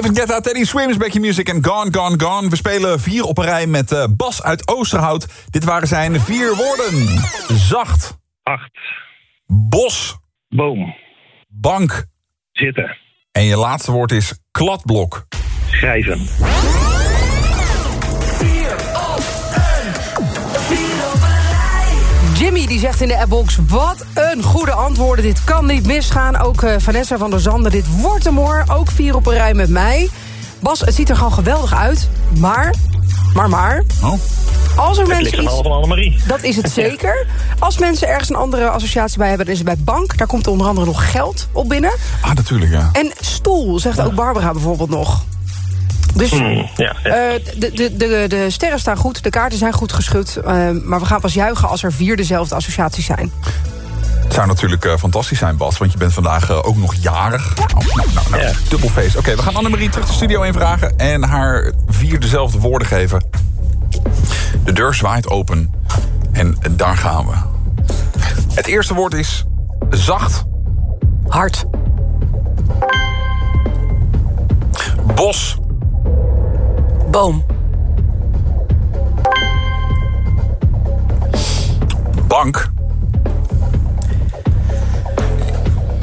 Speaker 6: David Guetta, Teddy Swims, Back Your Music en Gone, Gone, Gone. We spelen vier op een rij met eh, Bas uit Oosterhout. Dit waren zijn vier woorden. Zacht.
Speaker 17: Acht.
Speaker 6: Bos.
Speaker 17: Boom.
Speaker 6: Bank.
Speaker 17: Zitten.
Speaker 6: En je laatste woord is kladblok.
Speaker 17: Schrijven.
Speaker 10: Jimmy die zegt in de appbox... wat een goede antwoorden, dit kan niet misgaan. Ook eh, Vanessa van der Zanden, dit wordt hem hoor. Ook vier op een rij met mij. Bas, het ziet er gewoon geweldig uit. Maar, maar, maar...
Speaker 6: Oh.
Speaker 10: Als er
Speaker 17: Het
Speaker 10: mensen iets...
Speaker 17: van Annemarie.
Speaker 10: Dat is het zeker. Als mensen ergens een andere associatie bij hebben... dan is het bij bank. Daar komt onder andere nog geld op binnen.
Speaker 6: Ah, natuurlijk, ja.
Speaker 10: En stoel, zegt ook Barbara bijvoorbeeld nog. Dus
Speaker 17: Hmm, ja, ja.
Speaker 10: eh, de, de, de, de sterren staan goed, de kaarten zijn goed geschud. eh, maar we gaan pas juichen als er vier dezelfde associaties zijn.
Speaker 6: Het zou natuurlijk eh, fantastisch zijn, Bas, want je bent vandaag ook nog jarig. Nou, nou, nou, nou,
Speaker 17: Ja.
Speaker 6: dubbel feest. Oké, we gaan Annemarie terug de studio invragen en haar vier dezelfde woorden geven. De deur zwaait open en daar gaan we. Het eerste woord is zacht.
Speaker 10: Hard.
Speaker 6: Bos.
Speaker 10: Boom.
Speaker 6: Bank.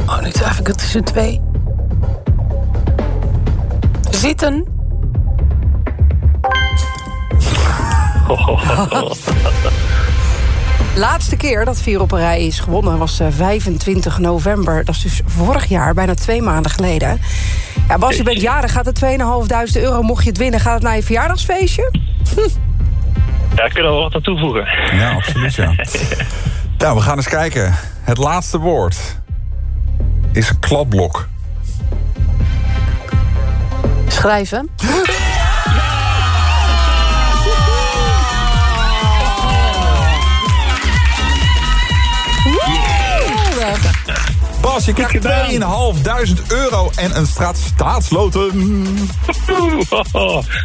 Speaker 7: Oh, nu twijfel ik het tussen twee. Zitten.
Speaker 10: Laatste keer dat vier op een rij is gewonnen was eh, 25 november. Dat is dus vorig jaar, bijna twee maanden geleden. Ja, Bas, je bent jarig. Gaat het 2.500 euro, mocht je het winnen... gaat het naar je verjaardagsfeestje?
Speaker 17: Ja, ik kan er wel wat aan toevoegen.
Speaker 6: Ja, absoluut, ja. nou, we gaan eens kijken. Het laatste woord is kladblok.
Speaker 7: Schrijven.
Speaker 6: Bas, je krijgt 2.500 euro en een straat staatsloten.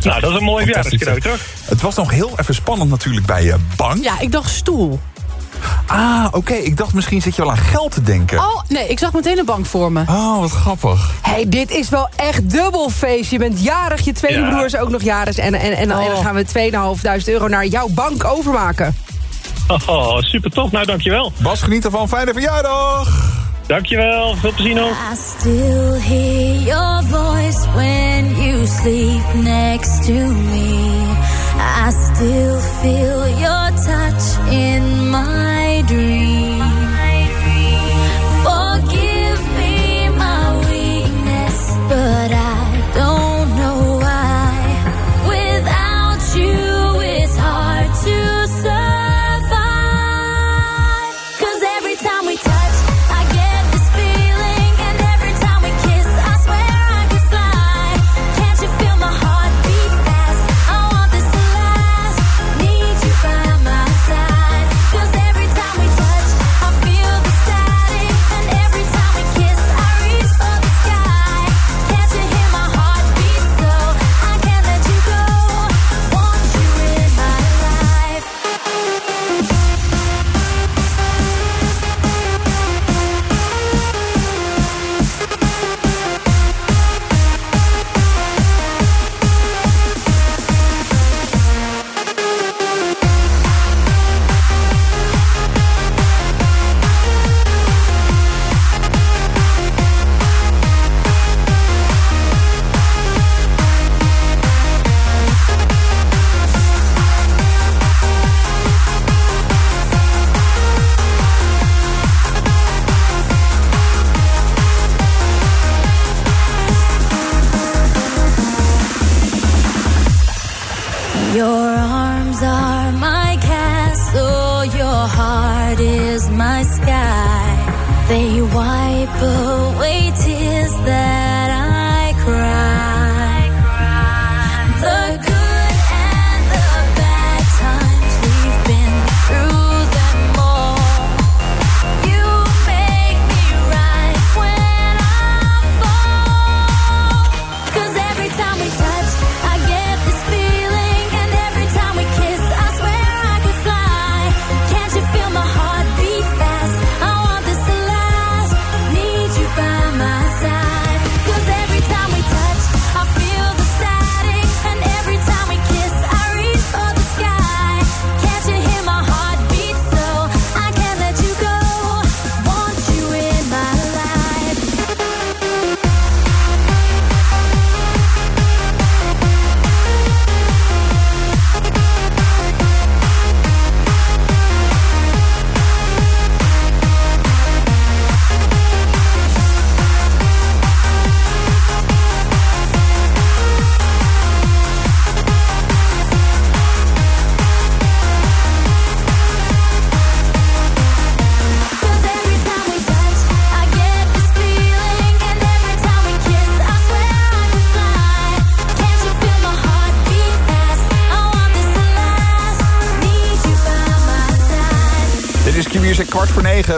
Speaker 17: nou, dat is een mooi verjaardagscadeau, toch?
Speaker 6: Het was nog heel even spannend natuurlijk bij je bank.
Speaker 7: Ja, ik dacht stoel.
Speaker 6: Ah, oké. Ik dacht misschien zit je wel aan geld te denken.
Speaker 7: Oh, nee, ik zag meteen een bank voor me.
Speaker 6: Oh, wat grappig.
Speaker 10: hey, dit is wel echt dubbel feest. Je bent jarig, je tweede
Speaker 17: Ja.
Speaker 10: broer is ook nog jarig. En, en, en, dan- en dan
Speaker 7: Oh.
Speaker 10: gaan we 2.500 euro naar jouw bank overmaken.
Speaker 17: Oh, super tof. Nou, dankjewel.
Speaker 6: Bas, geniet ervan. Fijne verjaardag.
Speaker 17: Dankjewel. Veel plezier nog.
Speaker 15: I still hear your voice when you sleep next to me. I still feel your touch in my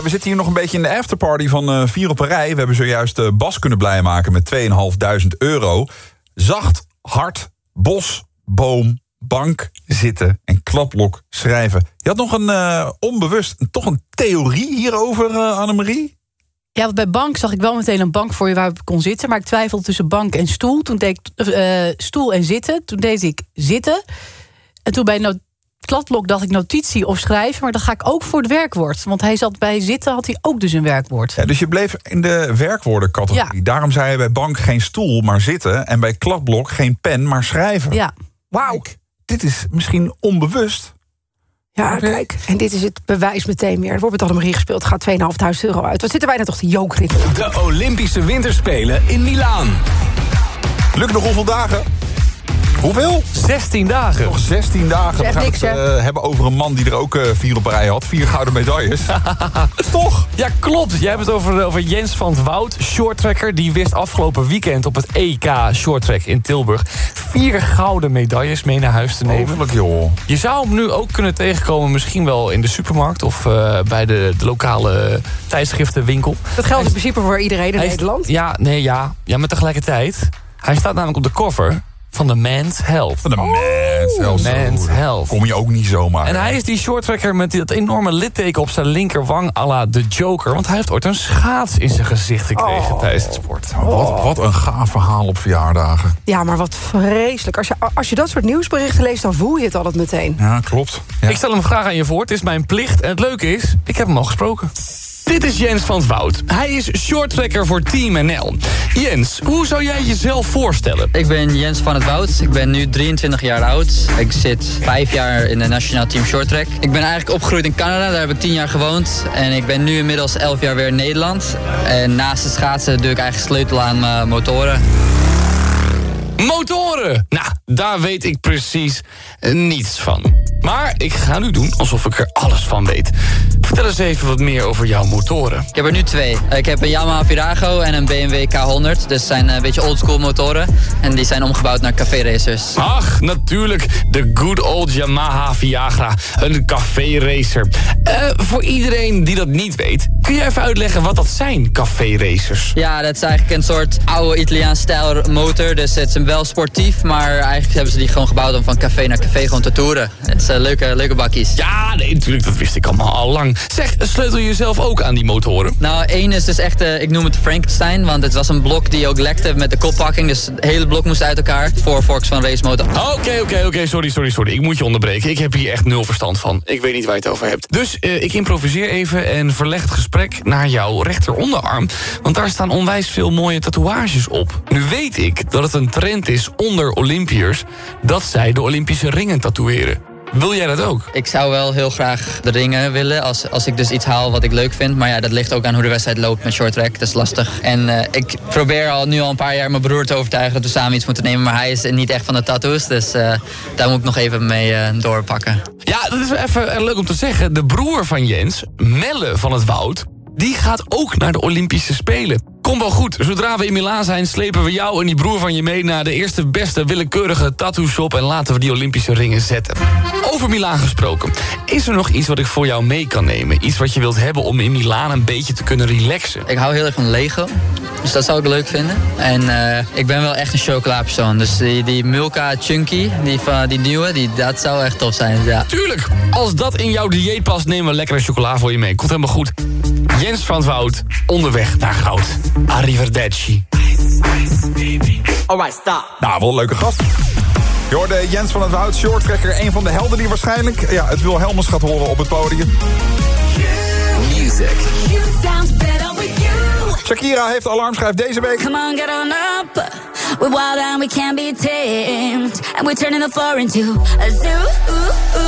Speaker 15: We
Speaker 6: zitten hier nog een beetje in de afterparty van eh, Vier op een Rij. We hebben zojuist eh, Bas kunnen blij maken met 2.500 euro. Zacht, hard, bos, boom, bank, zitten en klaplok schrijven. Je had nog een eh, onbewust, toch een theorie hierover, eh, Annemarie?
Speaker 7: Ja, want bij bank zag ik wel meteen een bank voor je waar ik kon zitten. Maar ik twijfelde tussen bank en stoel. Toen deed ik eh, stoel en zitten. Toen deed ik zitten. En toen bij kladblok dacht ik notitie of schrijven. Maar dan ga ik ook voor het werkwoord. Want hij zat bij zitten, had hij ook dus een werkwoord.
Speaker 6: Ja, dus je bleef in de werkwoordencategorie. Daarom zei je bij bank geen stoel, maar zitten. En bij kladblok geen pen, maar schrijven.
Speaker 7: Ja.
Speaker 10: Wauw.
Speaker 6: Dit is misschien onbewust.
Speaker 10: Ja, kijk. En dit is het bewijs meteen meer. Er wordt met Annemarie gespeeld. Gaat 2.500 euro uit. Wat zitten wij nou toch te jokeren?
Speaker 41: De Olympische Winterspelen in Milaan.
Speaker 6: Lukt nog hoeveel dagen? Hoeveel?
Speaker 42: 16 dagen.
Speaker 6: Nog 16 dagen. We gaan
Speaker 42: niks,
Speaker 6: het eh, hebben over een man die er ook eh, vier op rij had. Vier gouden medailles. Toch?
Speaker 42: Ja, klopt. Jij hebt het over, over Jens van het Woud, shorttracker. Die wist afgelopen weekend op het EK shorttrack in Tilburg... vier gouden medailles mee naar huis te nemen.
Speaker 6: Overlijk, joh.
Speaker 42: Je zou hem nu ook kunnen tegenkomen misschien wel in de supermarkt... of eh, bij de, de lokale tijdschriftenwinkel.
Speaker 10: Dat geldt in principe voor iedereen in Nederland.
Speaker 42: Ja, nee, ja. Ja, maar tegelijkertijd... Hij staat namelijk op de cover van de Man's Health.
Speaker 6: Van de Man's Health.
Speaker 42: Man's Health.
Speaker 6: Kom je ook niet zomaar.
Speaker 42: En hij is die shorttracker met dat enorme litteken op zijn linkerwang... à la de Joker. Want hij heeft ooit een schaats in zijn gezicht gekregen tijdens het sport.
Speaker 6: Wat, wat een gaaf verhaal op verjaardagen.
Speaker 10: Ja, maar wat vreselijk. Als je, als je dat soort nieuwsberichten leest, dan voel je het altijd meteen.
Speaker 6: Ja, klopt.
Speaker 42: Ik stel hem graag aan je voor. Het is mijn plicht. En het leuke is, ik heb hem al gesproken. Dit is Jens van het Woud. Hij is shorttracker voor Team NL. Jens, hoe zou jij jezelf voorstellen?
Speaker 43: Ik ben Jens van het Woud. Ik ben nu 23 jaar oud. Ik zit vijf jaar in het nationaal team shorttrack. Ik ben eigenlijk opgegroeid in Canada. Daar heb ik 10 jaar gewoond. En ik ben nu inmiddels 11 jaar weer in Nederland. En naast het schaatsen doe ik eigenlijk sleutel aan mijn motoren.
Speaker 42: Motoren! Nou, daar weet ik precies niets van. Maar ik ga nu doen alsof ik er alles van weet. Vertel eens even wat meer over jouw motoren.
Speaker 43: Ik heb er nu twee. Ik heb een Yamaha Virago en een BMW K100. Dus zijn een beetje oldschool motoren. En die zijn omgebouwd naar café racers.
Speaker 42: Ach, natuurlijk, de good old Yamaha Viagra, een café racer. Eh, voor iedereen die dat niet weet, kun je even uitleggen wat dat zijn, café racers?
Speaker 43: Ja, dat is eigenlijk een soort oude Italiaans stijl motor. Dus het is wel sportief, maar eigenlijk hebben ze die gewoon gebouwd om van café naar café gewoon te toeren. Het zijn leuke, leuke bakjes.
Speaker 42: Ja, nee, natuurlijk, dat wist ik allemaal al lang. Zeg, sleutel je zelf ook aan die motoren?
Speaker 43: Nou, één is dus echt, eh, ik noem het Frankenstein, want het was een blok die ook lekte met de koppakking. Dus het hele blok moest uit elkaar. Voor Forks van Race Motor.
Speaker 42: Oké, oké, oké, sorry, sorry, sorry. Ik moet je onderbreken. Ik heb hier echt nul verstand van. Ik weet niet waar je het over hebt. Dus eh, ik improviseer even en verleg het gesprek naar jouw rechteronderarm. Want daar staan onwijs veel mooie tatoeages op. Nu weet ik dat het een trend is onder Olympiërs... dat zij de Olympische ringen tatoeëren. Wil jij dat ook?
Speaker 43: Ik zou wel heel graag de ringen willen, als, als ik dus iets haal wat ik leuk vind. Maar ja, dat ligt ook aan hoe de wedstrijd loopt met short track. Dat is lastig. En eh, ik probeer al nu al een paar jaar mijn broer te overtuigen dat we samen iets moeten nemen. Maar hij is niet echt van de tattoos, dus eh, daar moet ik nog even mee eh, doorpakken.
Speaker 42: Ja, dat is wel even leuk om te zeggen. De broer van Jens, Melle van het Woud... die gaat ook naar de Olympische Spelen. Kom wel goed, zodra we in Milaan zijn... slepen we jou en die broer van je mee... naar de eerste beste willekeurige tattoo shop... en laten we die Olympische ringen zetten. Over Milaan gesproken. Is er nog iets wat ik voor jou mee kan nemen? Iets wat je wilt hebben om in Milaan een beetje te kunnen relaxen?
Speaker 43: Ik hou heel erg van Lego, dus dat zou ik leuk vinden. En eh, ik ben wel echt een chocolapersoon. Dus die, die Milka Chunky, die, van, die nieuwe, die, dat zou echt tof zijn. Ja.
Speaker 42: Tuurlijk, als dat in jouw dieet past... nemen we lekkere chocola voor je mee. Komt helemaal goed. Jens van Woud, onderweg naar goud. Arrivederci.
Speaker 44: Alright, stop.
Speaker 6: Nou, wel een leuke gast. Je hoorde Jens van het Woud, shorttrekker. Een van de helden die waarschijnlijk ja, het Wilhelmus gaat horen op het podium.
Speaker 41: Music.
Speaker 6: Shakira heeft alarmschijf deze week.
Speaker 15: Come on, get on up. We're wild and we can't be tamed. And we're turning the floor into a zoo.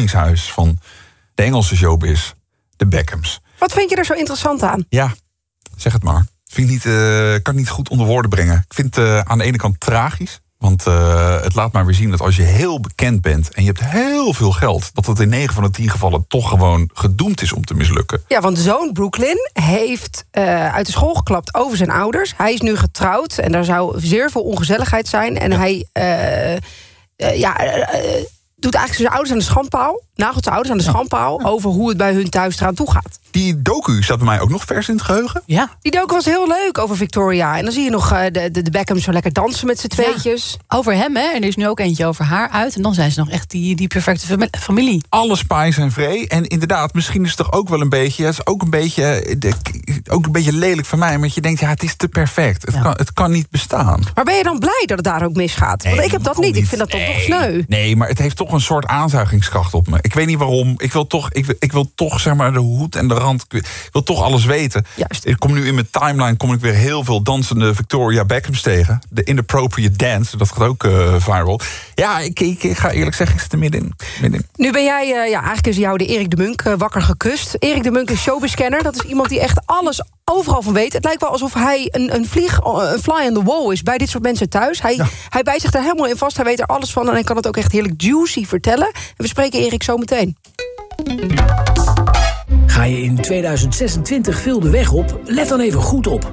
Speaker 6: Koningshuis van de Engelse showbiz, de Beckhams.
Speaker 10: Wat vind je er zo interessant aan?
Speaker 6: Ja, zeg het maar. Vind ik niet, eh, kan ik niet goed onder woorden brengen. Ik vind het eh, aan de ene kant tragisch. Want eh, het laat maar weer zien dat als je heel bekend bent en je hebt heel veel geld, dat het in 9 van de 10 gevallen toch gewoon gedoemd is om te mislukken.
Speaker 10: Ja, want zoon Brooklyn heeft uit de school geklapt over zijn ouders. Hij is nu getrouwd en daar zou zeer veel ongezelligheid zijn. En hij ja, doet eigenlijk zijn ouders aan de schandpaal. Nagelt zijn ouders aan de schandpaal over hoe het bij hun thuis eraan toe gaat.
Speaker 6: Die docu staat bij mij ook nog vers in het geheugen.
Speaker 7: Ja.
Speaker 10: Die docu was heel leuk over Victoria. En dan zie je nog eh, de, de, de Beckhams zo lekker dansen met z'n tweetjes.
Speaker 7: Over hem, hè? En er is nu ook eentje over haar uit. En dan zijn ze nog echt die, die perfecte fami- familie.
Speaker 6: Alle spies en vree. En inderdaad, misschien is het toch ook wel een beetje... Het is ook een beetje, de- ook een beetje lelijk van mij. Want je denkt, ja, het is te perfect. Het, kan, het kan niet bestaan.
Speaker 10: Maar ben je dan blij dat het daar ook misgaat? Want ik heb dat niet. Ik vind dat toch toch sneu.
Speaker 6: Nee, maar het heeft toch een soort aanzuigingskracht op me. Ik weet niet waarom. Ik wil toch, ik wil, ik wil toch zeg maar, de hoed en de rand. Ik wil, toch alles weten. Ik kom nu in mijn timeline kom ik weer heel veel dansende Victoria Beckhams tegen. De inappropriate dance, dat gaat ook eh, viral. Ja, ik, ik, ik ga eerlijk zeggen, ik zit er middenin. middenin.
Speaker 10: Nu ben jij, eh, ja, eigenlijk is jou de Erik de Munk eh, wakker gekust. Erik de Munk is showbizkenner. Dat is iemand die echt alles overal van weet. Het lijkt wel alsof hij een, een, vlieg, een fly on the wall is bij dit soort mensen thuis. Hij, hij bijt zich er helemaal in vast. Hij weet er alles van en hij kan het ook echt heerlijk juicy vertellen. En we spreken Erik zo meteen.
Speaker 45: Ga je in 2026 veel de weg op? Let dan even goed op.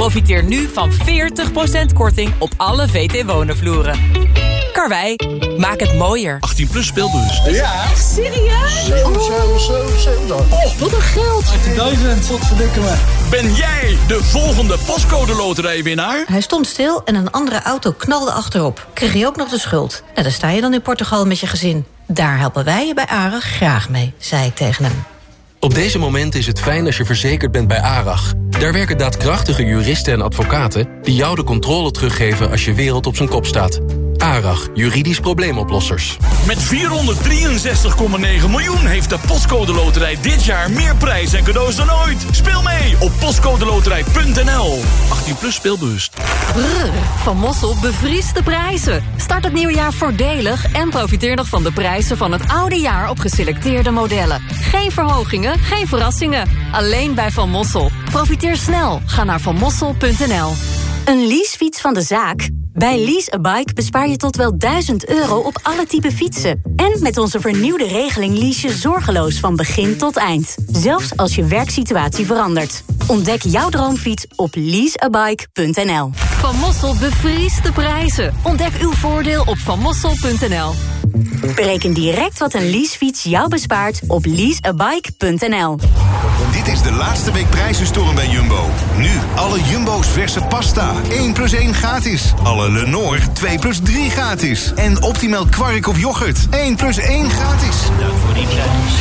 Speaker 44: Profiteer nu van 40% korting op alle VT Wonen vloeren. Karwei, maak het mooier.
Speaker 18: 18 plus speelbus.
Speaker 44: Ja. Echt serieus?
Speaker 18: 7, 7, 7, 7.
Speaker 44: Oh, wat een geld.
Speaker 18: 18.000, wat verdikken me. Ben jij de volgende pascode loterijwinnaar?
Speaker 46: Hij stond stil en een andere auto knalde achterop. Kreeg je ook nog de schuld. Nou, dan sta je dan in Portugal met je gezin. Daar helpen wij je bij AREG graag mee, zei ik tegen hem.
Speaker 47: Op deze momenten is het fijn als je verzekerd bent bij ARAG. Daar werken daadkrachtige juristen en advocaten... die jou de controle teruggeven als je wereld op zijn kop staat. ARAG, juridisch probleemoplossers.
Speaker 18: Met 463,9 miljoen heeft de Postcode Loterij dit jaar meer prijs en cadeaus dan ooit. Speel mee op postcodeloterij.nl. 18 plus speelbewust.
Speaker 20: Brrr, Van Mossel bevriest de prijzen. Start het nieuwe jaar voordelig en profiteer nog van de prijzen van het oude jaar op geselecteerde modellen. Geen verhogingen, geen verrassingen. Alleen bij Van Mossel. Profiteer snel. Ga naar vanmossel.nl.
Speaker 1: Een leasefiets van de zaak? Bij Lease a Bike bespaar je tot wel 1000 euro op alle type fietsen. En met onze vernieuwde regeling lease je zorgeloos van begin tot eind. Zelfs als je werksituatie verandert. Ontdek jouw droomfiets op leaseabike.nl.
Speaker 20: Van Mossel bevriest de prijzen. Ontdek uw voordeel op vanmossel.nl.
Speaker 1: Bereken direct wat een leasefiets jou bespaart op leaseabike.nl.
Speaker 48: Dit is de laatste week prijzenstorm bij Jumbo. Nu alle Jumbo's verse pasta. 1 plus 1 gratis. Alle Lenore 2 plus 3 gratis. En optimaal kwark of yoghurt. 1 plus 1 gratis. Dank voor die prijs.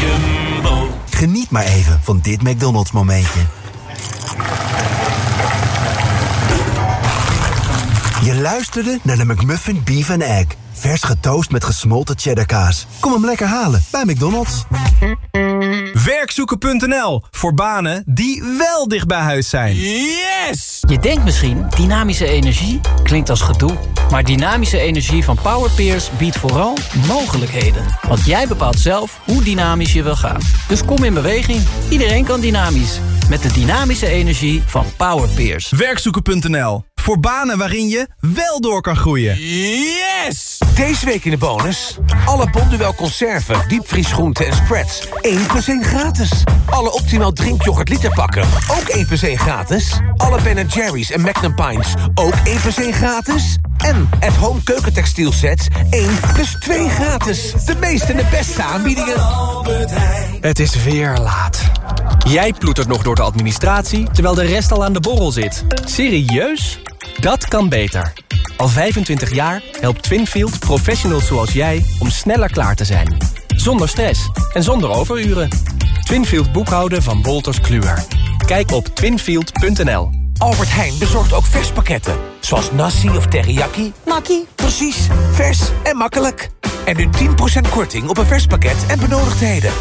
Speaker 24: Jumbo. Geniet maar even van dit McDonald's momentje. Je luisterde naar de McMuffin Beef and Egg. Vers getoast met gesmolten cheddarkaas. Kom hem lekker halen bij McDonald's.
Speaker 42: Werkzoeken.nl voor banen die wel dicht bij huis zijn.
Speaker 30: Yes! Je denkt misschien, dynamische energie klinkt als gedoe. Maar dynamische energie van Powerpeers biedt vooral mogelijkheden. Want jij bepaalt zelf hoe dynamisch je wil gaan. Dus kom in beweging. Iedereen kan dynamisch. Met de dynamische energie van Powerpeers.
Speaker 42: Werkzoeken.nl voor banen waarin je wel door kan groeien.
Speaker 30: Yes!
Speaker 49: Deze week in de bonus. Alle Bonduel conserven, diepvriesgroenten en spreads. 1 plus 1 gratis. Alle optimaal drinkyoghurt literpakken. Ook 1 plus 1 gratis. Alle Ben Jerry's en Magnum Pints. Ook 1 plus 1 gratis. En at home keukentextiel sets 1 plus 2 gratis. De meeste en de beste aanbiedingen.
Speaker 50: Het is weer laat. Jij ploetert nog door de administratie, terwijl de rest al aan de borrel zit. Serieus? Dat kan beter. Al 25 jaar helpt Twinfield professionals zoals jij om sneller klaar te zijn. Zonder stress en zonder overuren. Twinfield boekhouden van Wolters Kluwer. Kijk op twinfield.nl.
Speaker 49: Albert Heijn bezorgt ook verspakketten. Zoals nasi of teriyaki. Makkie. Precies, vers en makkelijk. En nu 10% korting op een verspakket en benodigdheden.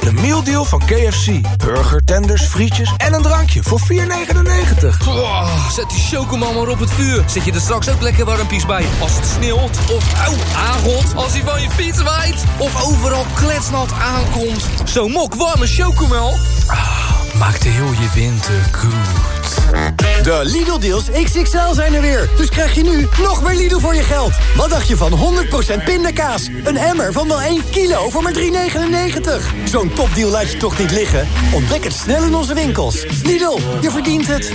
Speaker 49: De mealdeal van KFC. Burger, tenders, frietjes en een drankje voor 4,99.
Speaker 40: Oh, zet die chocomel maar op het vuur. Zet je er straks ook lekker warmpies bij. Als het sneeuwt of auw, aangot. Als hij van je fiets waait. Of overal kletsnat aankomt. Zo'n mok warme chocomel. Ah, maakt heel je winter goed.
Speaker 22: De Lidl-deals XXL zijn er weer. Dus krijg je nu nog meer Lidl voor je geld. Wat dacht je van 100% pindakaas? Een emmer van wel 1 kilo voor maar 3,99. Zo'n topdeal laat je toch niet liggen? Ontdek het snel in onze winkels. Lidl, je verdient het.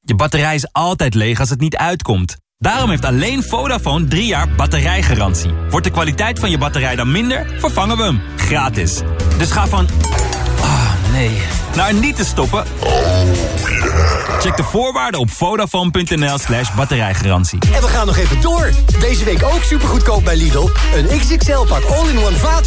Speaker 51: Je batterij is altijd leeg als het niet uitkomt. Daarom heeft alleen Vodafone 3 jaar batterijgarantie. Wordt de kwaliteit van je batterij dan minder, vervangen we hem. Gratis. Dus ga van... Nee. Naar niet te stoppen. Check de voorwaarden op vodafone.nl slash batterijgarantie.
Speaker 22: En we gaan nog even door. Deze week ook supergoedkoop bij Lidl. Een XXL-pak all-in-one vaatwas